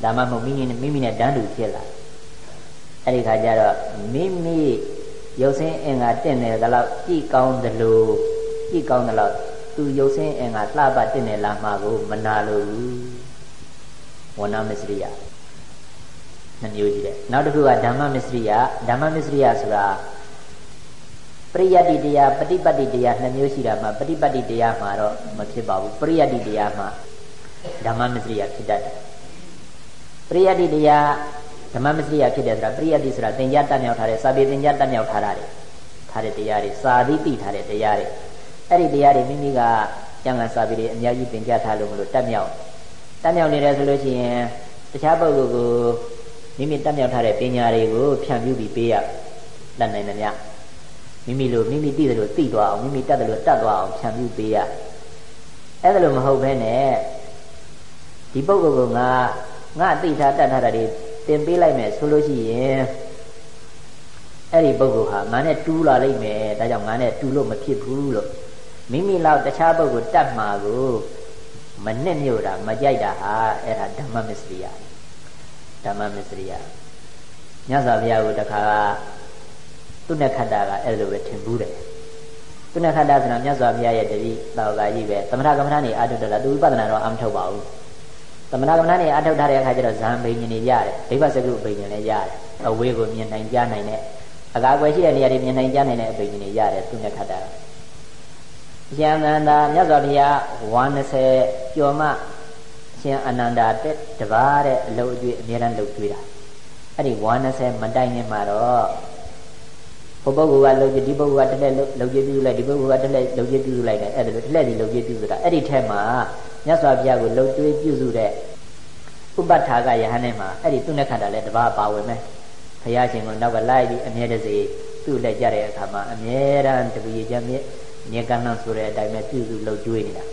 Speaker 2: ဒါမှမဟုတ်မိမိနဲ့မိမိနဲ့တန်းတူဖြစ်လာအဲ့ဒီခါကျတော့မိမိရုပ်ဆင်းအင်္ဂါတင့်တယ်ကတော့ကြည်ကောင်းတယ်လို့ကြည်ကောင်းတယ်လို့သူရုပ်ဆင်းအင်္ဂါလှပတင့်တယ်လာမှာကိုမနာလို့ဝဏမစ္စရိယ နှမျိုးကြီးတဲ့နောက်တစ်ခုကဓမ္မမစ္စရိယဓမ္မမစ္စရိယဆိုတာပရိယတ္တိတရားပฏิပတ်တိတရားနှမျိုးရှိတာမှာပฏิပတ်တိတရားမှာတော့မဖြစ်ပါဘူးပရိယတ္တိတရားမှာဓမ္မမစ္စရိယဖြစ်တတ်တယ်ပရိယတ္တိတရားဓမ္မမစ္စရိယဖြစ်တယ်ဆိုတာပရိယတ္တိဆိုတာသင်ကြားတတ်မြောက်ထားတဲ့စာပေသင်ကြားတတ်မြောက်ထားတာတွေထားတဲ့တရားတွေစာသီးသိထားတဲ့တရားတွေအဲ့ဒီတရားတွေမိမိကကျမ်းဂန်စာပေတွေအများကြီးသင်ကြားထားလို့မလို့တတ်မြောက်တတ်မြောက်နေတယ်ဆိုလို့ရှိရင်တခြားပုဂ္ဂိုလ်ကို မိမိတတ်မြောက်ထားတဲ့ပညာတွေကိုဖြန့်ဖြူးပြီးပေးရတတ်နိုင်တယ်များမိမိလိုမိမိသိတယ်လို့သိသွားအောင်မိမိတတ်တယ်လို့တတ်သွားအောင်ဖြန့်ဖြူးပေးရအဲ့ဒါလိုမဟုတ်ဘဲနဲ့ဒီပုဂ္ဂိုလ်ကငါငါသိထားတတ်ထားတာတွေသင်ပေးလိုက်မယ်ဆိုလို့ရှိရင်အဲ့ဒီပုဂ္ဂိုလ်ဟာငါနဲ့တူးလာလိမ့်မယ်ဒါကြောင့်ငါနဲ့တူလို့မဖြစ်ဘူးလို့မိမိလောက်တခြားပုဂ္ဂိုလ်တတ်မှာကိုမနဲ့မြို့တာမကြိုက်တာဟာအဲ့ဒါဓမ္မမစ္စရိယ ဓမ္မမစ္စရိယမြတ်စွာဘုရားကိုတခါကသူနဲ့ခတ္တာကအဲ့လိုပဲထင်ဘူးတယ်သူနဲ့ခတ္တာဆိုတာမြတ်စွာဘုရားရဲ့တတိတော်ကကြီးပဲသမထကမ္မထာနေအာထုတ္တလာသူဝိပဿနာတော့အမထုတ်ပါဘူးသမဏကမ္မနာနေအထုတ်ထားတဲ့အခါကျတော့ဇံဘိညာဉ်တွေရတယ်ဒိဗ္ဗစကုဘိညာဉ်လည်းရတယ်အဝေးကိုမြင်နိုင်ကြားနိုင်တဲ့အကာအကွယ်ရှိတဲ့နေရာတွေမြင်နိုင်ကြားနိုင်တဲ့အဘိညာဉ်တွေရတယ်သူနဲ့ခတ်တာရံနန္တာမြတ်စွာဘုရား120ကျော်မှ ရှင်အနန္ဒာတက်တပါးတဲ့အလုပ်အကျွေးအများအားလုပ်ကျွေးတာအဲ့ဒီ120မတိုင်ခင်မှာတော့ဘုပုဂ္ဂိုလ်ကလုပ်ကြည့်ဒီပုဂ္ဂိုလ်ကတစ်လက်လုပ်ကြည့်ပြုလိုက်ဒီပုဂ္ဂိုလ်ကတစ်လက်လုပ်ကြည့်ပြုလိုက်တယ်အဲ့ဒါလိုတစ်လက်ဒီလုပ်ကြည့်ပြုဆိုတာအဲ့ဒီထက်မှာမြတ်စွာဘုရားကိုလှုပ်တွေးပြုစုတဲ့ဥပဋ္ဌာကယဟန်နဲ့မှာအဲ့ဒီသူနဲ့ခန္ဓာလည်းတပါးပါဝင်မယ်ဘုရားရှင်ကနောက်ကလိုက်ပြီးအမြဲတစေသူ့လက်ကြတဲ့အခါမှာအမြဲတမ်းတပည့်ချမ်းမြဲမြေကံနှံဆိုတဲ့အတိုင်းပဲပြုစုလှုပ်ကြွေးနေတာ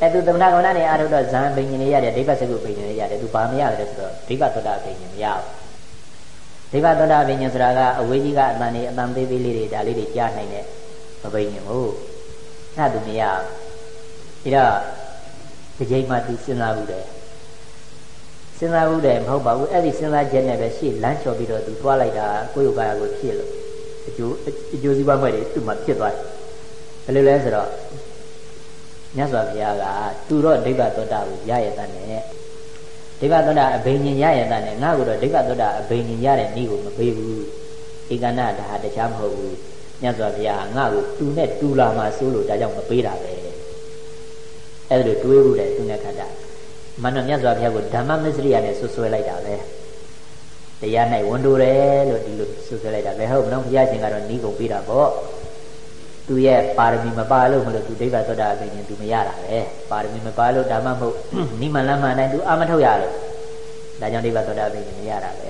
Speaker 2: အဲ့သူသမဏကမဏနဲ့အာရုဒ္ဓဇံဘိညာဉ်တွေရတယ်ဒိဗ္ဗစကုဘိညာဉ်တွေရတယ်သူဘာမရလဲဆိုတော့ဒိဗ္ဗသောတာဘိညာဉ်မရဘူးဒိဗ္ဗသောတာဘိညာဉ်ဆိုတာကအဝေးကြီးကအတန်နေအတန်သေးသေးလေးတွေဒါလေးတွေကြားနိုင်တဲ့ဘိညာဉ်ကိုအဲ့ဒါသူမရဘူးဒါတော့ဒီချိန်မှသူစဉ်းစားဘူးတယ်စဉ်းစားဘူးတယ်မဟုတ်ပါဘူးအဲ့ဒီစဉ်းစားချက်နဲ့ပဲရှေ့လမ်းချော်ပြီးတော့သူသွားလိုက်တာကိုယ့်ယောဂါကိုဖြစ်လို့အကျိုးအကျိုးစီးပွားမဲ့တွေသူ့မှာဖြစ်သွားတယ်ဘယ်လိုလဲဆိုတော့ မြတ်စွာဘုရားကသူတော့ဒိဗ္ဗသောတာကိုရရတဲ့နဲ့ဒိဗ္ဗသောတာအဘိညာဉ်ရရတဲ့နဲ့ငါ့ကိုတော့ဒိဗ္ဗသောတာအဘိညာဉ်ရတဲ့ဤကိုမပေးဘူးဧကနာဒါဟာတခြားမဟုတ်ဘူးမြတ်စွာဘုရားငါ့ကိုတူနဲ့တူလာမှစိုးလို့ဒါကြောင့်မပေးတာပဲအဲ့ဒါလိုတွေးဘူးတယ်သူနဲ့ခန္ဓာမန္တမြတ်စွာဘုရားကိုဓမ္မမစ္စရိယနဲ့ဆွဆွဲလိုက်တာပဲတရား၌ဝန်တိုတယ်လို့ဒီလိုဆွဆွဲလိုက်တာပဲဟုတ်မလို့ဘုရားရှင်ကတော့ဤကုန်ပေးတာပေါ့ သူရဲ့ပါရမီမပါလို့မလို့သူဒိဗ္ဗသောတာအပြင်သူမရတာပဲပါရမီမပါလို့ဓမ္မမဟုတ်နိမလမ်းမှန်တိုင်းသူအာမထုတ်ရလို့ဒါကြောင့်ဒိဗ္ဗသောတာအပြင်မရတာပဲ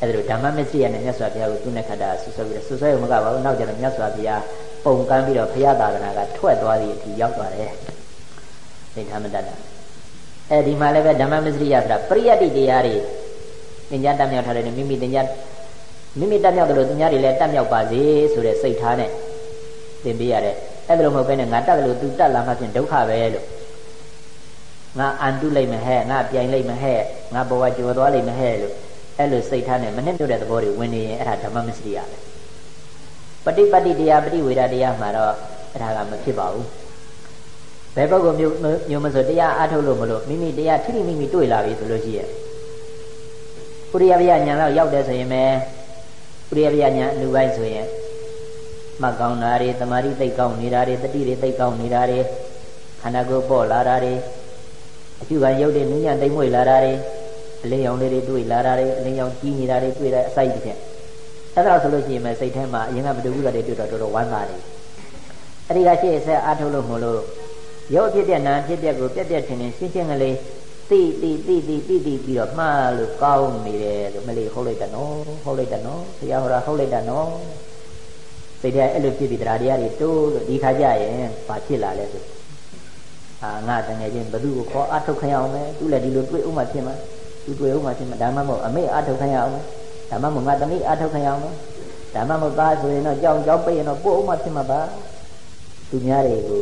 Speaker 2: အဲ့ဒါလိုဓမ္မမစ္စရိယနဲ့မြတ်စွာဘုရားကိုသူနဲ့ခန္ဓာဆွဆွဲပြီးဆွဆွဲရုံမကပါဘူးနောက်ကျတော့မြတ်စွာဘုရားပုံကမ်းပြီးတော့ဘုရားသာသနာကထွက်သွားသည့်အထိရောက်သွားတယ်သိထားမတတ်တာအဲဒီမှာလည်းပဲဓမ္မမစ္စရိယဆိုတာပရိယတ္တိတရားတွေသင်ကြားတတ်မြောက်ထားတယ်မိမိသင်ကြားမိမိတတ်မြောက်တယ်လို့သူများတွေလည်းတတ်မြောက်ပါစေဆိုတဲ့စိတ်ထားနဲ့ သင်ပေးရတယ်အဲ့ဒါလိုမဟုတ်ဘဲနဲ့ငါတတ်တယ်လို့သူတတ်လာမှဖြင့်ဒုက္ခပဲလို့ငါအန်တုလိုက်မဟဲ့ငါပြိုင်လိုက်မဟဲ့ငါဘဝကျော်သွားလိုက်မဟဲ့လို့အဲ့လိုစိတ်ထားနဲ့မနဲ့တို့တဲ့သဘောတွေဝင်နေရင်အဲ့ဒါဓမ္မမစ္စရိယပဲပฏิပတ်တိတရားပฏิဝေဒတရားမှာတော့အဲ့ဒါကမဖြစ်ပါဘူးဘယ်ပုဂ္ဂိုလ်မျိုးမျိုးမဆိုတရားအားထုတ်လို့မလို့မိမိတရားထိထိမိမိတွေ့လာပြီဆိုလို့ရှိရဲ့ဥရိယဗျာညာတော့ရောက်တယ်ဆိုရင်ပဲဥရိယဗျာညာအနုပိုင်းဆိုရင် မှတ်ကောင်းတာတွေတမာတိသိကောင်းနေတာတွေတတိတွေသိကောင်းနေတာတွေခန္ဓာကိုယ်ပေါ်လာတာတွေအကျုခံရုပ်တွေနုညံ့သိမ့်မွေလာတာတွေအလင်းရောင်လေးတွေတွေ့လာတာတွေအလင်းရောင်ကြီးနေတာတွေတွေ့တဲ့အစိုက်တစ်ဖြင့်အဲ့ဒါဆိုလို့ရှိရင်မစိတ်ထဲမှာအရင်ကဘဒုက္ခတွေတွေ့တော့တော်တော်ဝမ်းသာတယ်အဲ့ဒီကရှေ့ဆက်အားထုတ်လို့မလို့ရုပ်ဖြစ်တဲ့နာဖြစ်တဲ့ကိုပြက်ပြက်ထင်ထင်ရှင်းရှင်းကလေးတိတိတိတိတိတိပြီးတော့မှားလို့ကောင်းနေတယ်လို့မလေးဟုတ်လိုက်တယ်နော်ဟုတ်လိုက်တယ်နော်ဆရာဟောတာဟုတ်လိုက်တယ်နော် စိတ်ထဲအဲ့လိုဖြစ်ပြီးတရားတရားတွေတိုးလို့ဒီခါကျရင်ဘာဖြစ်လာလဲဆိုအာငါတငယ်ချင်းဘသူကိုခေါ်အထုတ်ခရအောင်မယ်သူလည်းဒီလိုတွေ့ဥမှဖြစ်မှာသူတွေ့ဥမှဖြစ်မှာဒါမှမဟုတ်အမေအထုတ်ခရအောင်မယ်ဒါမှမဟုတ်ငါသမီးအထုတ်ခရအောင်မယ်ဒါမှမဟုတ်သားဆိုရင်တော့ကြောင်ကြောင်ပိတ်ရင်တော့ပို့ဥမှဖြစ်မှာပါသူများတွေကို